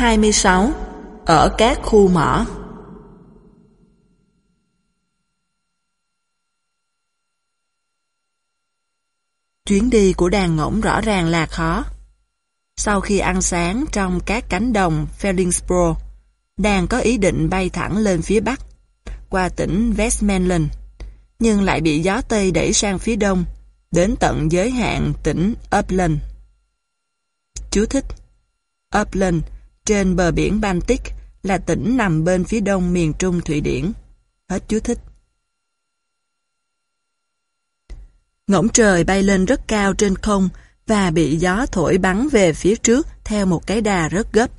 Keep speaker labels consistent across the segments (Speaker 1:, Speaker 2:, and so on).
Speaker 1: 26. Ở các khu mỏ Chuyến đi của đàn ngỗng rõ ràng là khó. Sau khi ăn sáng trong các cánh đồng Feldingsbro, đàn có ý định bay thẳng lên phía bắc, qua tỉnh Westmoreland, nhưng lại bị gió Tây đẩy sang phía đông, đến tận giới hạn tỉnh Upland. Chú thích Upland, trên bờ biển Baltic, là tỉnh nằm bên phía đông miền trung Thụy Điển. Hết chú thích. Ngỗng trời bay lên rất cao trên không và bị gió thổi bắn về phía trước theo một cái đà rất gấp.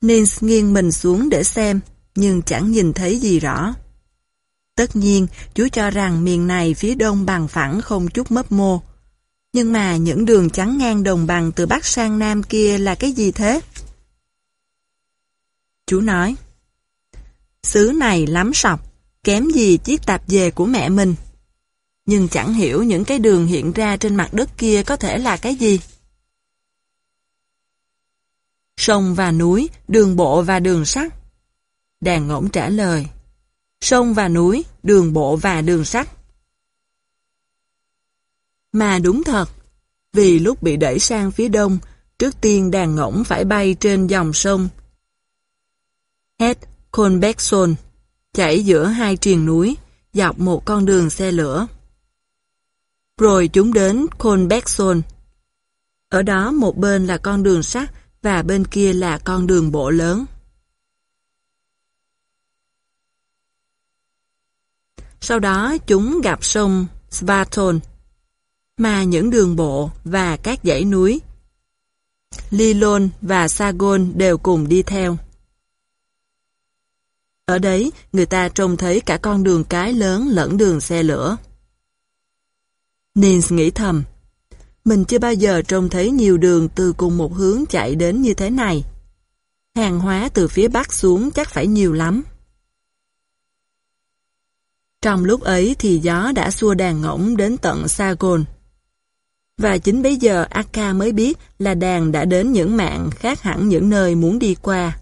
Speaker 1: Nins nghiêng mình xuống để xem, nhưng chẳng nhìn thấy gì rõ. Tất nhiên, chú cho rằng miền này phía đông bằng phẳng không chút mấp mô. Nhưng mà những đường chắn ngang đồng bằng từ bắc sang nam kia là cái gì thế? Chú nói, Xứ này lắm sọc, kém gì chiếc tạp dề của mẹ mình. Nhưng chẳng hiểu những cái đường hiện ra trên mặt đất kia có thể là cái gì. Sông và núi, đường bộ và đường sắt. Đàn ngỗng trả lời. Sông và núi, đường bộ và đường sắt. Mà đúng thật, vì lúc bị đẩy sang phía đông, trước tiên đàn ngỗng phải bay trên dòng sông. Het Kolbekson, chảy giữa hai triền núi, dọc một con đường xe lửa. Rồi chúng đến Kolbekson. Ở đó một bên là con đường sắt và bên kia là con đường bộ lớn. Sau đó chúng gặp sông Svaton, mà những đường bộ và các dãy núi Lilon và Sagon đều cùng đi theo. Ở đấy, người ta trông thấy cả con đường cái lớn lẫn đường xe lửa. Nins nghĩ thầm, mình chưa bao giờ trông thấy nhiều đường từ cùng một hướng chạy đến như thế này. Hàng hóa từ phía bắc xuống chắc phải nhiều lắm. Trong lúc ấy thì gió đã xua đàn ngỗng đến tận Sagon. Và chính bây giờ akka mới biết là đàn đã đến những mạng khác hẳn những nơi muốn đi qua.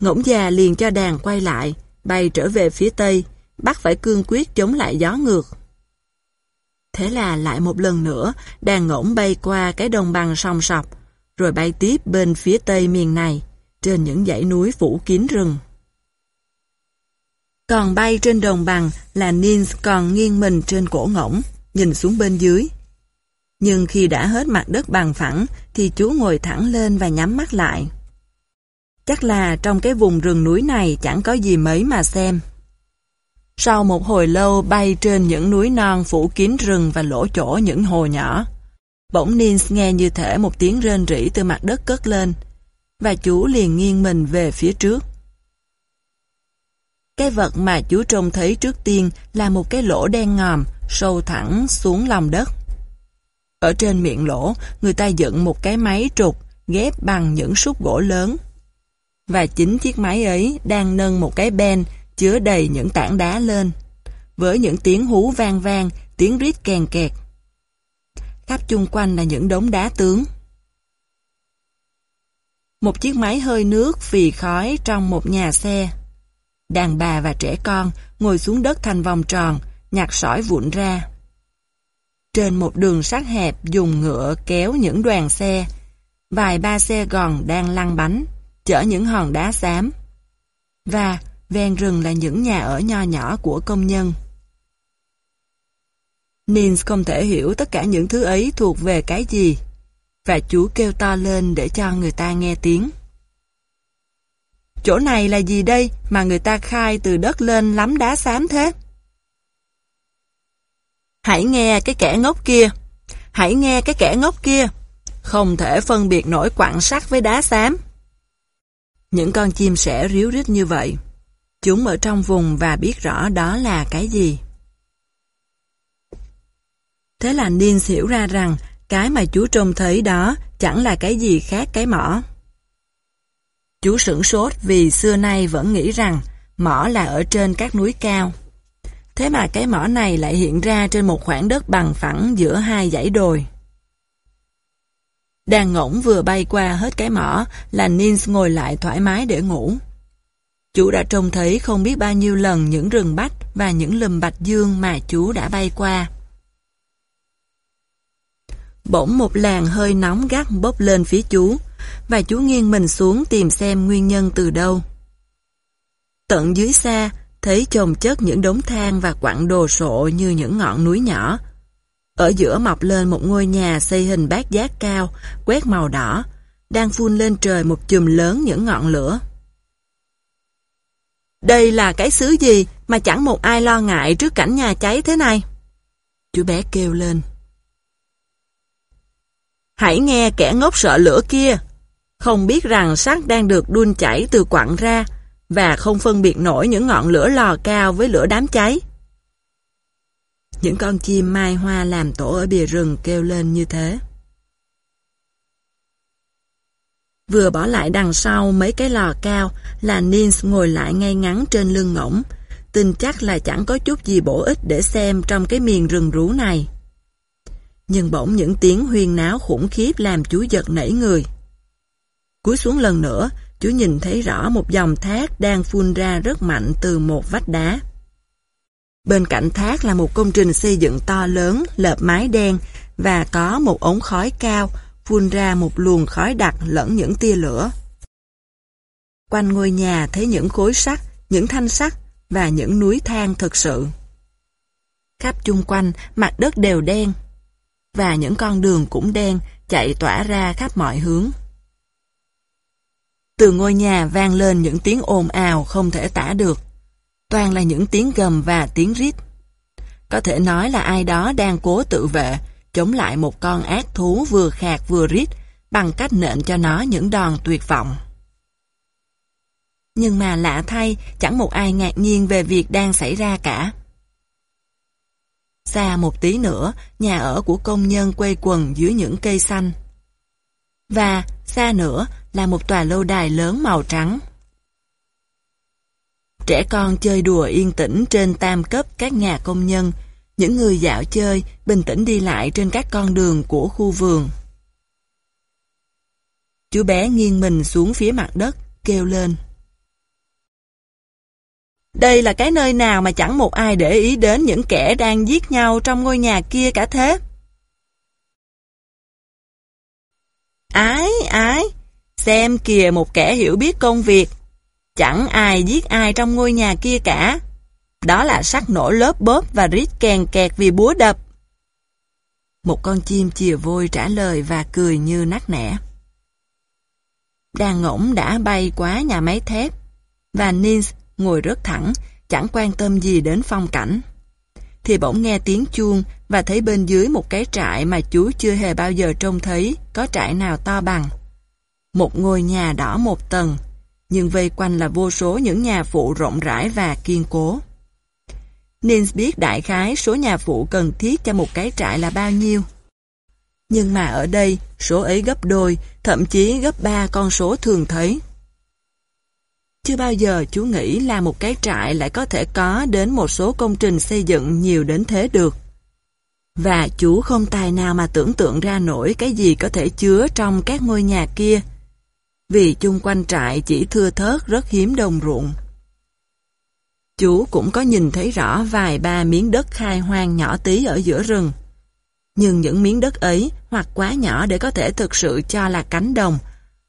Speaker 1: Ngỗng già liền cho đàn quay lại, bay trở về phía tây, bắt phải cương quyết chống lại gió ngược. Thế là lại một lần nữa, đàn ngỗng bay qua cái đồng bằng sông sọc, rồi bay tiếp bên phía tây miền này, trên những dãy núi phủ kín rừng. Còn bay trên đồng bằng là Nins còn nghiêng mình trên cổ ngỗng, nhìn xuống bên dưới. Nhưng khi đã hết mặt đất bằng phẳng, thì chú ngồi thẳng lên và nhắm mắt lại. Chắc là trong cái vùng rừng núi này chẳng có gì mấy mà xem. Sau một hồi lâu bay trên những núi non phủ kín rừng và lỗ chỗ những hồ nhỏ, bỗng Nils nghe như thể một tiếng rên rỉ từ mặt đất cất lên, và chú liền nghiêng mình về phía trước. Cái vật mà chú trông thấy trước tiên là một cái lỗ đen ngòm, sâu thẳng xuống lòng đất. Ở trên miệng lỗ, người ta dựng một cái máy trục ghép bằng những súc gỗ lớn. Và chính chiếc máy ấy đang nâng một cái ben chứa đầy những tảng đá lên, với những tiếng hú vang vang, tiếng rít kèn kẹt. Khắp chung quanh là những đống đá tướng. Một chiếc máy hơi nước phì khói trong một nhà xe. Đàn bà và trẻ con ngồi xuống đất thành vòng tròn, nhặt sỏi vụn ra. Trên một đường sắt hẹp dùng ngựa kéo những đoàn xe, vài ba xe gòn đang lăn bánh, chở những hòn đá xám. Và ven rừng là những nhà ở nho nhỏ của công nhân. Nins không thể hiểu tất cả những thứ ấy thuộc về cái gì, và chú kêu to lên để cho người ta nghe tiếng. Chỗ này là gì đây mà người ta khai từ đất lên lắm đá xám thế? Hãy nghe cái kẻ ngốc kia, hãy nghe cái kẻ ngốc kia, không thể phân biệt nổi quặng sắt với đá xám. Những con chim sẻ ríu rít như vậy. Chúng ở trong vùng và biết rõ đó là cái gì. Thế là Nins hiểu ra rằng cái mà chú trông thấy đó chẳng là cái gì khác cái mỏ. Chú sửng sốt vì xưa nay vẫn nghĩ rằng mỏ là ở trên các núi cao. Thế mà cái mỏ này lại hiện ra trên một khoảng đất bằng phẳng giữa hai dãy đồi. Đàn ngỗng vừa bay qua hết cái mỏ là Nins ngồi lại thoải mái để ngủ. Chú đã trông thấy không biết bao nhiêu lần những rừng bách và những lùm bạch dương mà chú đã bay qua. Bỗng một làn hơi nóng gắt bốc lên phía chú, và chú nghiêng mình xuống tìm xem nguyên nhân từ đâu. Tận dưới xa, thấy chồng chất những đống than và quặng đồ sộ như những ngọn núi nhỏ. Ở giữa mọc lên một ngôi nhà xây hình bát giác cao, quét màu đỏ, đang phun lên trời một chùm lớn những ngọn lửa. Đây là cái xứ gì mà chẳng một ai lo ngại trước cảnh nhà cháy thế này? Chú bé kêu lên. Hãy nghe kẻ ngốc sợ lửa kia. Không biết rằng sắt đang được đun chảy từ quặng ra và không phân biệt nổi những ngọn lửa lò cao với lửa đám cháy. Những con chim mai hoa làm tổ ở bìa rừng kêu lên như thế. Vừa bỏ lại đằng sau mấy cái lò cao là Nils ngồi lại ngay ngắn trên lưng ngỗng, tin chắc là chẳng có chút gì bổ ích để xem trong cái miền rừng rú này. Nhưng bỗng những tiếng huyên náo khủng khiếp làm chú giật nảy người. Cúi xuống lần nữa, chú nhìn thấy rõ một dòng thác đang phun ra rất mạnh từ một vách đá. Bên cạnh thác là một công trình xây dựng to lớn, lợp mái đen và có một ống khói cao phun ra một luồng khói đặc lẫn những tia lửa. Quanh ngôi nhà thấy những khối sắt, những thanh sắt và những núi than thực sự. Khắp chung quanh, mặt đất đều đen, và những con đường cũng đen, chạy tỏa ra khắp mọi hướng. Từ ngôi nhà vang lên những tiếng ồn ào không thể tả được. Toàn là những tiếng gầm và tiếng rít. Có thể nói là ai đó đang cố tự vệ, chống lại một con ác thú vừa khạc vừa rít, bằng cách nện cho nó những đòn tuyệt vọng. Nhưng mà lạ thay, chẳng một ai ngạc nhiên về việc đang xảy ra cả. Xa một tí nữa, nhà ở của công nhân quay quần dưới những cây xanh. Và, xa nữa, là một tòa lâu đài lớn màu trắng. Trẻ con chơi đùa yên tĩnh trên tam cấp các nhà công nhân, những người dạo chơi bình tĩnh đi lại trên các con đường của khu vườn. Chú bé nghiêng mình xuống phía mặt đất, kêu lên. Đây là cái nơi nào mà chẳng một ai để ý đến những kẻ đang giết nhau trong ngôi nhà kia cả thế. Ái, ái, xem kìa một kẻ hiểu biết công việc. Chẳng ai giết ai trong ngôi nhà kia cả. Đó là sắc nổ lớp bóp và rít kèn kẹt vì búa đập. Một con chim chìa vôi trả lời và cười như nắc nẻ. Đàn ngỗng đã bay quá nhà máy thép, và Nins ngồi rất thẳng, chẳng quan tâm gì đến phong cảnh. Thì bỗng nghe tiếng chuông và thấy bên dưới một cái trại mà chú chưa hề bao giờ trông thấy có trại nào to bằng. Một ngôi nhà đỏ một tầng, nhưng vây quanh là vô số những nhà phụ rộng rãi và kiên cố. Nins biết đại khái số nhà phụ cần thiết cho một cái trại là bao nhiêu. Nhưng mà ở đây, số ấy gấp đôi, thậm chí gấp ba con số thường thấy. Chưa bao giờ chú nghĩ là một cái trại lại có thể có đến một số công trình xây dựng nhiều đến thế được. Và chú không tài nào mà tưởng tượng ra nổi cái gì có thể chứa trong các ngôi nhà kia. Vì chung quanh trại chỉ thưa thớt rất hiếm đồng ruộng. Chú cũng có nhìn thấy rõ vài ba miếng đất khai hoang nhỏ tí ở giữa rừng. Nhưng những miếng đất ấy hoặc quá nhỏ để có thể thực sự cho là cánh đồng,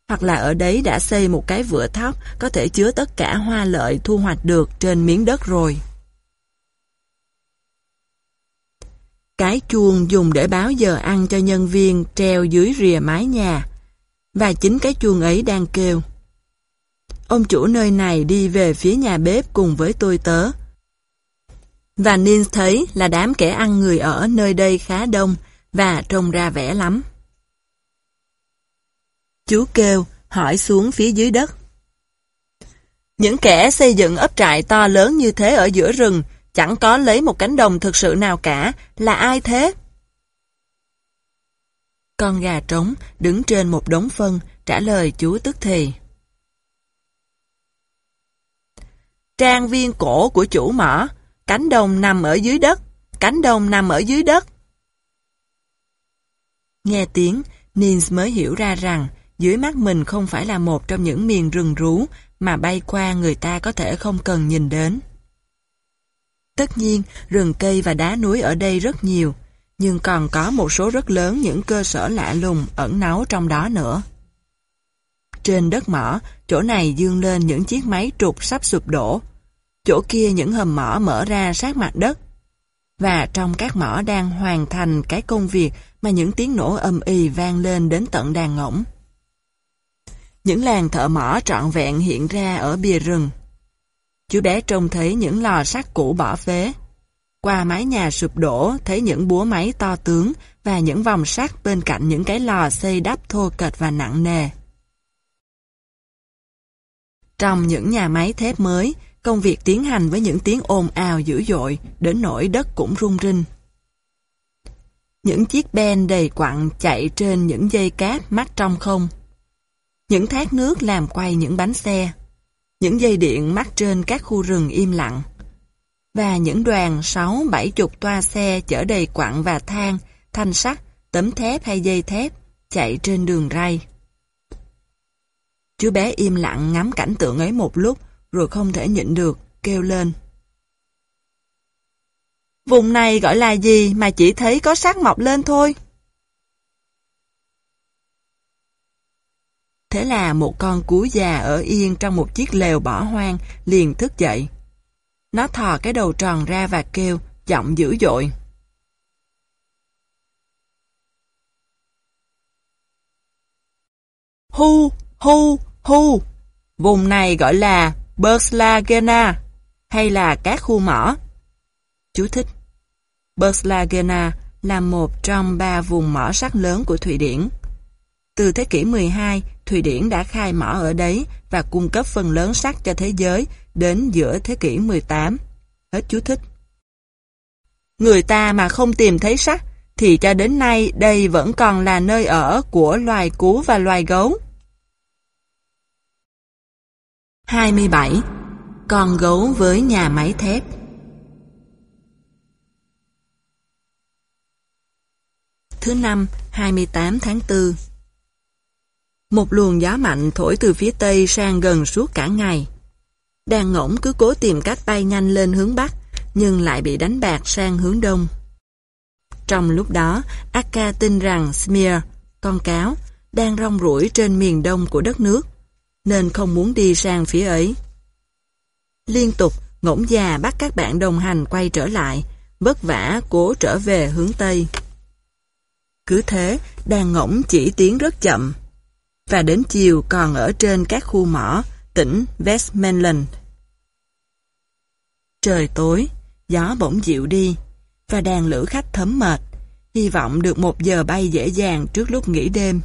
Speaker 1: hoặc là ở đấy đã xây một cái vựa thóc có thể chứa tất cả hoa lợi thu hoạch được trên miếng đất rồi. Cái chuông dùng để báo giờ ăn cho nhân viên treo dưới rìa mái nhà, và chính cái chuông ấy đang kêu. Ông chủ nơi này đi về phía nhà bếp cùng với tôi tớ. Và Nins thấy là đám kẻ ăn người ở nơi đây khá đông và trông ra vẻ lắm. Chú kêu, hỏi xuống phía dưới đất. Những kẻ xây dựng ấp trại to lớn như thế ở giữa rừng, chẳng có lấy một cánh đồng thực sự nào cả, là ai thế? Con gà trống đứng trên một đống phân, trả lời chú tức thì. Trang viên cổ của chủ mỏ, cánh đồng nằm ở dưới đất, cánh đồng nằm ở dưới đất. Nghe tiếng, Nins mới hiểu ra rằng dưới mắt mình không phải là một trong những miền rừng rú mà bay qua người ta có thể không cần nhìn đến. Tất nhiên, rừng cây và đá núi ở đây rất nhiều, nhưng còn có một số rất lớn những cơ sở lạ lùng ẩn náu trong đó nữa. Trên đất mỏ, chỗ này dương lên những chiếc máy trục sắp sụp đổ. Chỗ kia những hầm mỏ mở ra sát mặt đất. Và trong các mỏ đang hoàn thành cái công việc mà những tiếng nổ âm y vang lên đến tận đàn ngỗng. Những làng thợ mỏ trọn vẹn hiện ra ở bìa rừng. Chú bé trông thấy những lò sắt cũ bỏ phế. Qua mái nhà sụp đổ thấy những búa máy to tướng và những vòng sắt bên cạnh những cái lò xây đắp thô kệch và nặng nề. Trong những nhà máy thép mới, công việc tiến hành với những tiếng ồn ào dữ dội, đến nỗi đất cũng rung rinh. Những chiếc ben đầy quặng chạy trên những dây cáp mắt trong không. Những thác nước làm quay những bánh xe. Những dây điện mắc trên các khu rừng im lặng. Và những đoàn sáu bảy chục toa xe chở đầy quặng và than, thanh sắt, tấm thép hay dây thép chạy trên đường ray. Chú bé im lặng ngắm cảnh tượng ấy một lúc, rồi không thể nhịn được, kêu lên. Vùng này gọi là gì mà chỉ thấy có sắc mọc lên thôi? Thế là một con cú già ở yên trong một chiếc lều bỏ hoang liền thức dậy. Nó thò cái đầu tròn ra và kêu, giọng dữ dội. Hu, hu, hu. Vùng này gọi là Berslagena hay là các khu mỏ. Chú thích Berslagena là một trong ba vùng mỏ sắt lớn của Thụy Điển. Từ thế kỷ 12, Thụy Điển đã khai mỏ ở đấy và cung cấp phần lớn sắt cho thế giới đến giữa thế kỷ 18. Hết chú thích. Người ta mà không tìm thấy sắt thì cho đến nay đây vẫn còn là nơi ở của loài cú và loài gấu. 27. Con gấu với nhà máy thép Thứ năm, 28 tháng 4 một luồng gió mạnh thổi từ phía tây sang gần suốt cả ngày. Đàn ngỗng cứ cố tìm cách bay nhanh lên hướng bắc, nhưng lại bị đánh bạc sang hướng đông. Trong lúc đó, Akka tin rằng Smear, con cáo, đang rong ruổi trên miền đông của đất nước, nên không muốn đi sang phía ấy. Liên tục, ngỗng già bắt các bạn đồng hành quay trở lại, vất vả cố trở về hướng Tây. Cứ thế, đàn ngỗng chỉ tiến rất chậm. Và đến chiều còn ở trên các khu mỏ, tỉnh Westmoreland. Trời tối, gió bỗng dịu đi, và đàn lữ khách thấm mệt, hy vọng được một giờ bay dễ dàng trước lúc nghỉ đêm.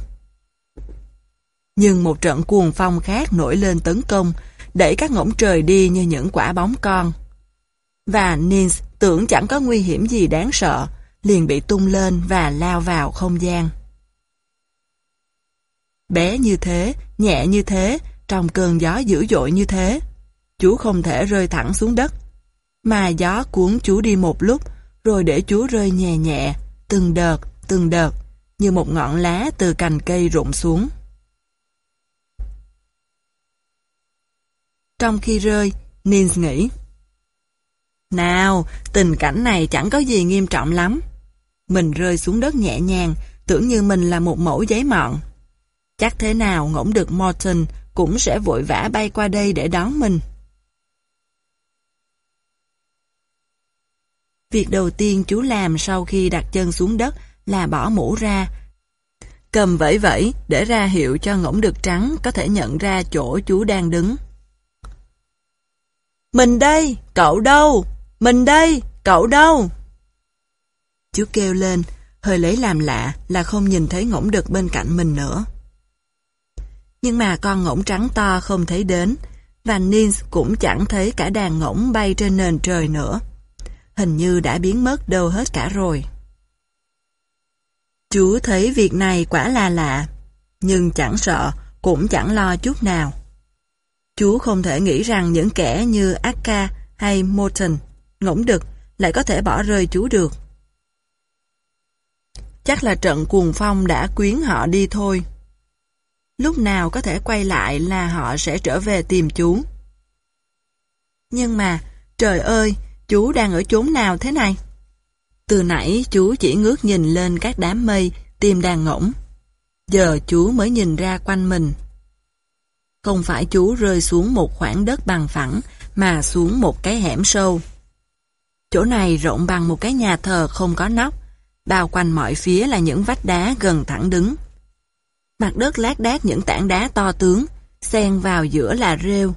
Speaker 1: Nhưng một trận cuồng phong khác nổi lên tấn công, đẩy các ngỗng trời đi như những quả bóng con. Và Nins tưởng chẳng có nguy hiểm gì đáng sợ, liền bị tung lên và lao vào không gian. Bé như thế, nhẹ như thế, trong cơn gió dữ dội như thế, chú không thể rơi thẳng xuống đất, mà gió cuốn chú đi một lúc, rồi để chú rơi nhẹ nhẹ, từng đợt, từng đợt, như một ngọn lá từ cành cây rụng xuống. Trong khi rơi, Nins nghĩ. Nào, tình cảnh này chẳng có gì nghiêm trọng lắm. Mình rơi xuống đất nhẹ nhàng, tưởng như mình là một mẫu giấy mọn. Chắc thế nào ngỗng được Morton cũng sẽ vội vã bay qua đây để đón mình. Việc đầu tiên chú làm sau khi đặt chân xuống đất là bỏ mũ ra, cầm vẫy vẫy để ra hiệu cho ngỗng đực trắng có thể nhận ra chỗ chú đang đứng. Mình đây, cậu đâu? Mình đây, cậu đâu? Chú kêu lên, hơi lấy làm lạ là không nhìn thấy ngỗng đực bên cạnh mình nữa. Nhưng mà con ngỗng trắng to không thấy đến, và Nins cũng chẳng thấy cả đàn ngỗng bay trên nền trời nữa. Hình như đã biến mất đâu hết cả rồi. Chú thấy việc này quả là lạ, nhưng chẳng sợ, cũng chẳng lo chút nào. Chú không thể nghĩ rằng những kẻ như Akka hay Morton, ngỗng đực, lại có thể bỏ rơi chú được. Chắc là trận cuồng phong đã quyến họ đi thôi. Lúc nào có thể quay lại là họ sẽ trở về tìm chú. Nhưng mà, trời ơi, chú đang ở chốn nào thế này? Từ nãy chú chỉ ngước nhìn lên các đám mây, tim đang ngỗng. Giờ chú mới nhìn ra quanh mình. Không phải chú rơi xuống một khoảng đất bằng phẳng, mà xuống một cái hẻm sâu. Chỗ này rộng bằng một cái nhà thờ không có nóc, bao quanh mọi phía là những vách đá gần thẳng đứng. Mặt đất lát đác những tảng đá to tướng, xen vào giữa là rêu,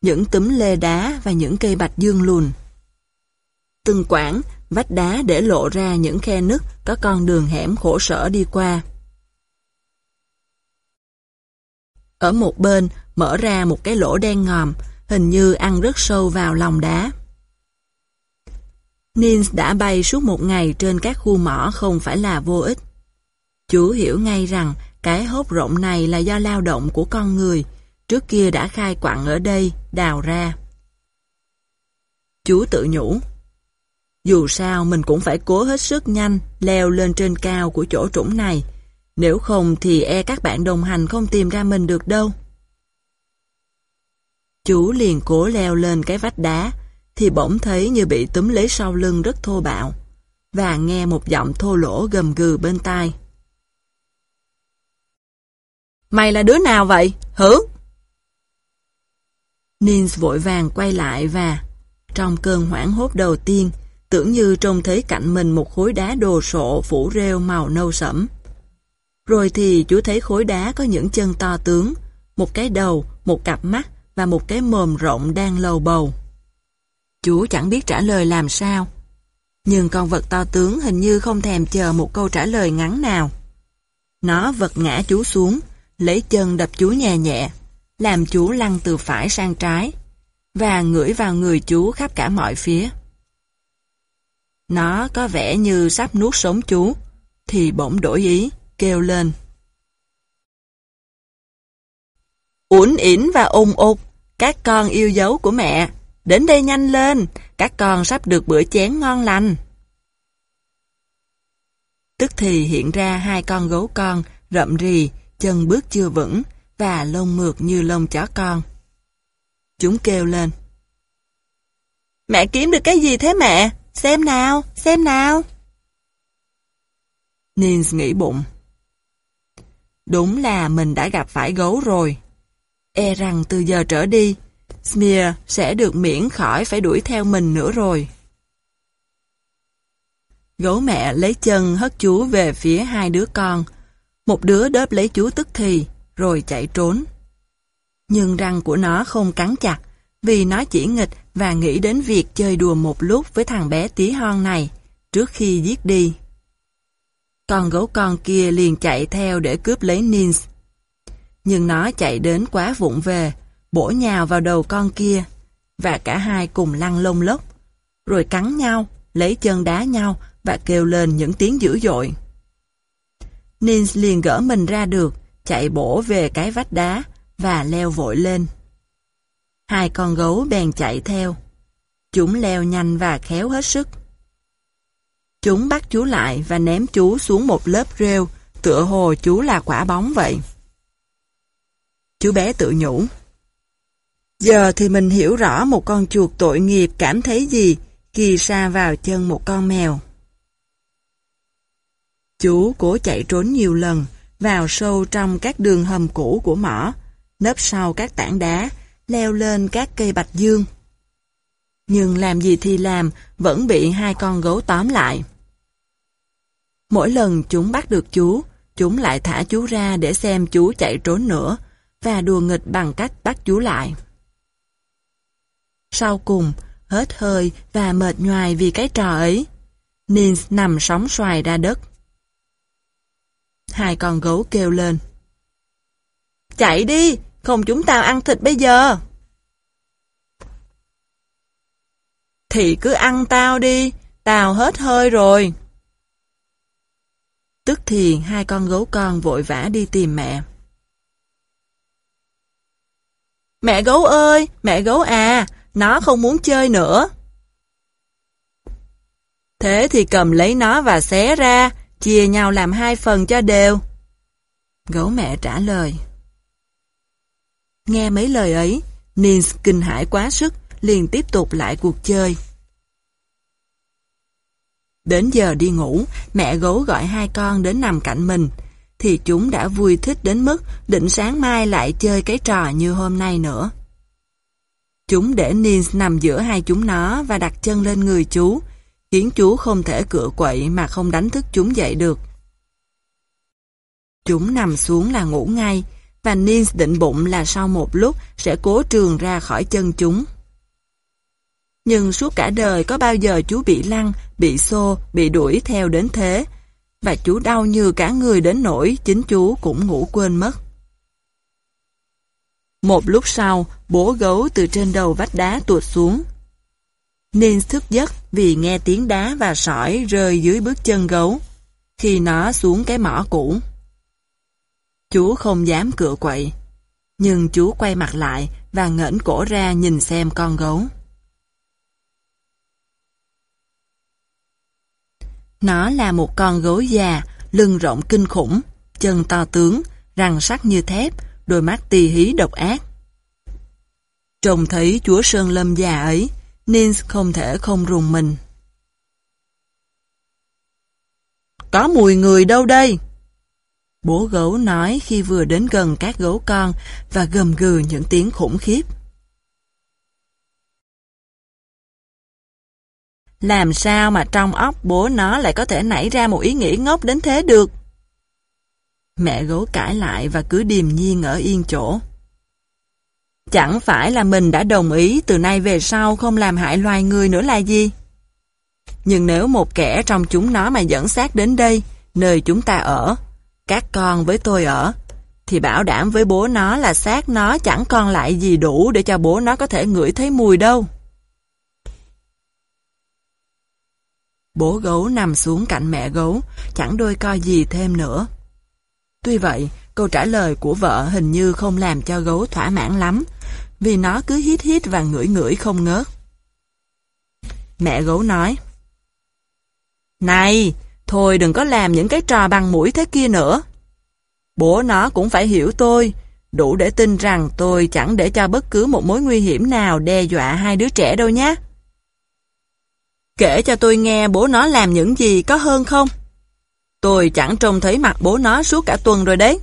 Speaker 1: những túm lê đá và những cây bạch dương lùn. Từng quãng, vách đá để lộ ra những khe nứt có con đường hẻm khổ sở đi qua. Ở một bên mở ra một cái lỗ đen ngòm, hình như ăn rất sâu vào lòng đá. Nins đã bay suốt một ngày trên các khu mỏ không phải là vô ích. Chú hiểu ngay rằng cái hốt rộng này là do lao động của con người, trước kia đã khai quặng ở đây, đào ra. Chú tự nhủ. Dù sao mình cũng phải cố hết sức nhanh leo lên trên cao của chỗ trũng này, nếu không thì e các bạn đồng hành không tìm ra mình được đâu. Chú liền cố leo lên cái vách đá, thì bỗng thấy như bị túm lấy sau lưng rất thô bạo, và nghe một giọng thô lỗ gầm gừ bên tai. Mày là đứa nào vậy? Hử? Nins vội vàng quay lại và, trong cơn hoảng hốt đầu tiên, tưởng như trông thấy cạnh mình một khối đá đồ sộ phủ rêu màu nâu sẫm. Rồi thì chú thấy khối đá có những chân to tướng, một cái đầu, một cặp mắt và một cái mồm rộng đang lầu bầu. Chú chẳng biết trả lời làm sao. Nhưng con vật to tướng hình như không thèm chờ một câu trả lời ngắn nào. Nó vật ngã chú xuống, lấy chân đập chú nhẹ nhẹ, làm chú lăn từ phải sang trái, và ngửi vào người chú khắp cả mọi phía. Nó có vẻ như sắp nuốt sống chú, thì bỗng đổi ý, kêu lên. Uẩn ỉn và ung ục, các con yêu dấu của mẹ, đến đây nhanh lên, các con sắp được bữa chén ngon lành. Tức thì hiện ra hai con gấu con, rậm rì, chân bước chưa vững, và lông mượt như lông chó con. Chúng kêu lên. Mẹ kiếm được cái gì thế mẹ? Xem nào, xem nào. Nins nghĩ bụng. Đúng là mình đã gặp phải gấu rồi. E rằng từ giờ trở đi, Smear sẽ được miễn khỏi phải đuổi theo mình nữa rồi. Gấu mẹ lấy chân hất chú về phía hai đứa con. Một đứa đớp lấy chú tức thì, rồi chạy trốn. Nhưng răng của nó không cắn chặt, vì nó chỉ nghịch và nghĩ đến việc chơi đùa một lúc với thằng bé tí hon này, trước khi giết đi. Con gấu con kia liền chạy theo để cướp lấy Nins. Nhưng nó chạy đến quá vụng về, bổ nhào vào đầu con kia, và cả hai cùng lăn lông lốc, rồi cắn nhau, lấy chân đá nhau và kêu lên những tiếng dữ dội. Nins liền gỡ mình ra được, chạy bổ về cái vách đá và leo vội lên. Hai con gấu bèn chạy theo. Chúng leo nhanh và khéo hết sức. Chúng bắt chú lại và ném chú xuống một lớp rêu, tựa hồ chú là quả bóng vậy. Chú bé tự nhủ. Giờ thì mình hiểu rõ một con chuột tội nghiệp cảm thấy gì khi sa vào chân một con mèo. Chú cố chạy trốn nhiều lần, vào sâu trong các đường hầm cũ của mỏ, nấp sau các tảng đá, leo lên các cây bạch dương. Nhưng làm gì thì làm, vẫn bị hai con gấu tóm lại. Mỗi lần chúng bắt được chú, chúng lại thả chú ra để xem chú chạy trốn nữa, và đùa nghịch bằng cách bắt chú lại. Sau cùng, hết hơi và mệt nhoài vì cái trò ấy, Nins nằm sóng xoài ra đất. Hai con gấu kêu lên. Chạy đi, không chúng tao ăn thịt bây giờ. Thì cứ ăn tao đi, tao hết hơi rồi. Tức thì hai con gấu con vội vã đi tìm mẹ. Mẹ gấu ơi, mẹ gấu à, nó không muốn chơi nữa. Thế thì cầm lấy nó và xé ra, chia nhau làm hai phần cho đều. Gấu mẹ trả lời. Nghe mấy lời ấy, Nils kinh hãi quá sức, liền tiếp tục lại cuộc chơi. Đến giờ đi ngủ, mẹ gấu gọi hai con đến nằm cạnh mình, thì chúng đã vui thích đến mức định sáng mai lại chơi cái trò như hôm nay nữa. Chúng để Nils nằm giữa hai chúng nó và đặt chân lên người chú, khiến chú không thể cựa quậy mà không đánh thức chúng dậy được. Chúng nằm xuống là ngủ ngay, và Nils định bụng là sau một lúc sẽ cố trường ra khỏi chân chúng. Nhưng suốt cả đời có bao giờ chú bị lăn, bị xô, bị đuổi theo đến thế, và chú đau như cả người đến nỗi chính chú cũng ngủ quên mất. Một lúc sau, bố gấu từ trên đầu vách đá tuột xuống nên thức giấc vì nghe tiếng đá và sỏi rơi dưới bước chân gấu, khi nó xuống cái mỏ cũ. Chú không dám cựa quậy, nhưng chú quay mặt lại và ngẩng cổ ra nhìn xem con gấu. Nó là một con gấu già, lưng rộng kinh khủng, chân to tướng, răng sắc như thép, đôi mắt tì hí độc ác. Trông thấy chúa Sơn Lâm già ấy, Nins không thể không rùng mình. Có mùi người đâu đây? Bố gấu nói khi vừa đến gần các gấu con và gầm gừ những tiếng khủng khiếp. Làm sao mà trong óc bố nó lại có thể nảy ra một ý nghĩ ngốc đến thế được? Mẹ gấu cãi lại và cứ điềm nhiên ở yên chỗ. Chẳng phải là mình đã đồng ý từ nay về sau không làm hại loài người nữa là gì? Nhưng nếu một kẻ trong chúng nó mà dẫn xác đến đây, nơi chúng ta ở, các con với tôi ở, thì bảo đảm với bố nó là xác nó chẳng còn lại gì đủ để cho bố nó có thể ngửi thấy mùi đâu. Bố gấu nằm xuống cạnh mẹ gấu, chẳng đôi coi gì thêm nữa. Tuy vậy, câu trả lời của vợ hình như không làm cho gấu thỏa mãn lắm, vì nó cứ hít hít và ngửi ngửi không ngớt. Mẹ gấu nói, Này, thôi đừng có làm những cái trò bằng mũi thế kia nữa. Bố nó cũng phải hiểu tôi, đủ để tin rằng tôi chẳng để cho bất cứ một mối nguy hiểm nào đe dọa hai đứa trẻ đâu nhé. Kể cho tôi nghe bố nó làm những gì có hơn không? Tôi chẳng trông thấy mặt bố nó suốt cả tuần rồi đấy.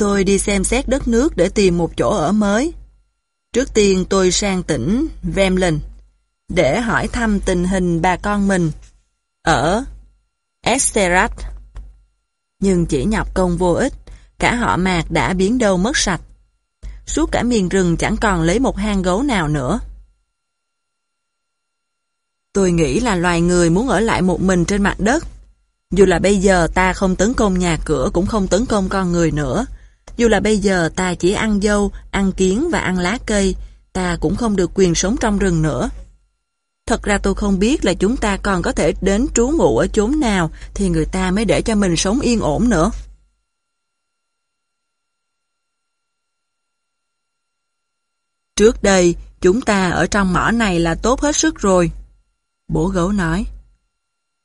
Speaker 1: Tôi đi xem xét đất nước để tìm một chỗ ở mới. Trước tiên tôi sang tỉnh Vemlin để hỏi thăm tình hình bà con mình ở Esterat. Nhưng chỉ nhọc công vô ích, cả họ mạc đã biến đâu mất sạch. Suốt cả miền rừng chẳng còn lấy một hang gấu nào nữa. Tôi nghĩ là loài người muốn ở lại một mình trên mặt đất. Dù là bây giờ ta không tấn công nhà cửa cũng không tấn công con người nữa. Dù là bây giờ ta chỉ ăn dâu, ăn kiến và ăn lá cây, ta cũng không được quyền sống trong rừng nữa. Thật ra tôi không biết là chúng ta còn có thể đến trú ngụ ở chốn nào thì người ta mới để cho mình sống yên ổn nữa. Trước đây, chúng ta ở trong mỏ này là tốt hết sức rồi. Bố gấu nói.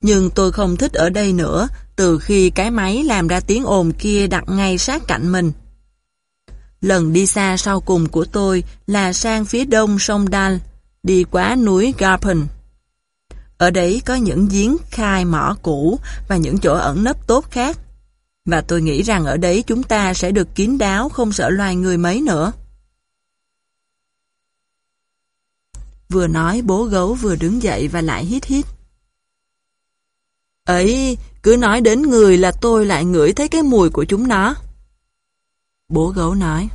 Speaker 1: Nhưng tôi không thích ở đây nữa từ khi cái máy làm ra tiếng ồn kia đặt ngay sát cạnh mình. Lần đi xa sau cùng của tôi là sang phía đông sông Dal, đi qua núi Garpen. Ở đấy có những giếng khai mỏ cũ và những chỗ ẩn nấp tốt khác. Và tôi nghĩ rằng ở đấy chúng ta sẽ được kín đáo không sợ loài người mấy nữa. Vừa nói bố gấu vừa đứng dậy và lại hít hít. Ấy, cứ nói đến người là tôi lại ngửi thấy cái mùi của chúng nó. Bố gấu nói.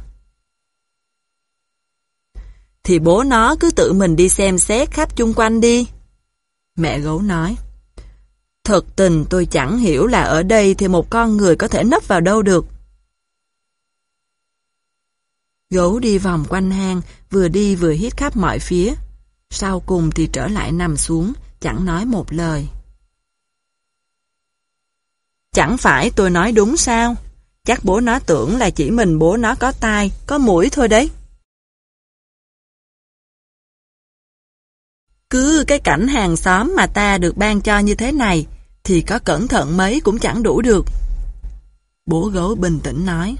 Speaker 1: Thì bố nó cứ tự mình đi xem xét khắp chung quanh đi. Mẹ gấu nói. Thật tình tôi chẳng hiểu là ở đây thì một con người có thể nấp vào đâu được. Gấu đi vòng quanh hang, vừa đi vừa hít khắp mọi phía. Sau cùng thì trở lại nằm xuống, chẳng nói một lời. Chẳng phải tôi nói đúng sao? Chắc bố nó tưởng là chỉ mình bố nó có tai, có mũi thôi đấy. Cứ cái cảnh hàng xóm mà ta được ban cho như thế này, thì có cẩn thận mấy cũng chẳng đủ được. Bố gấu bình tĩnh nói.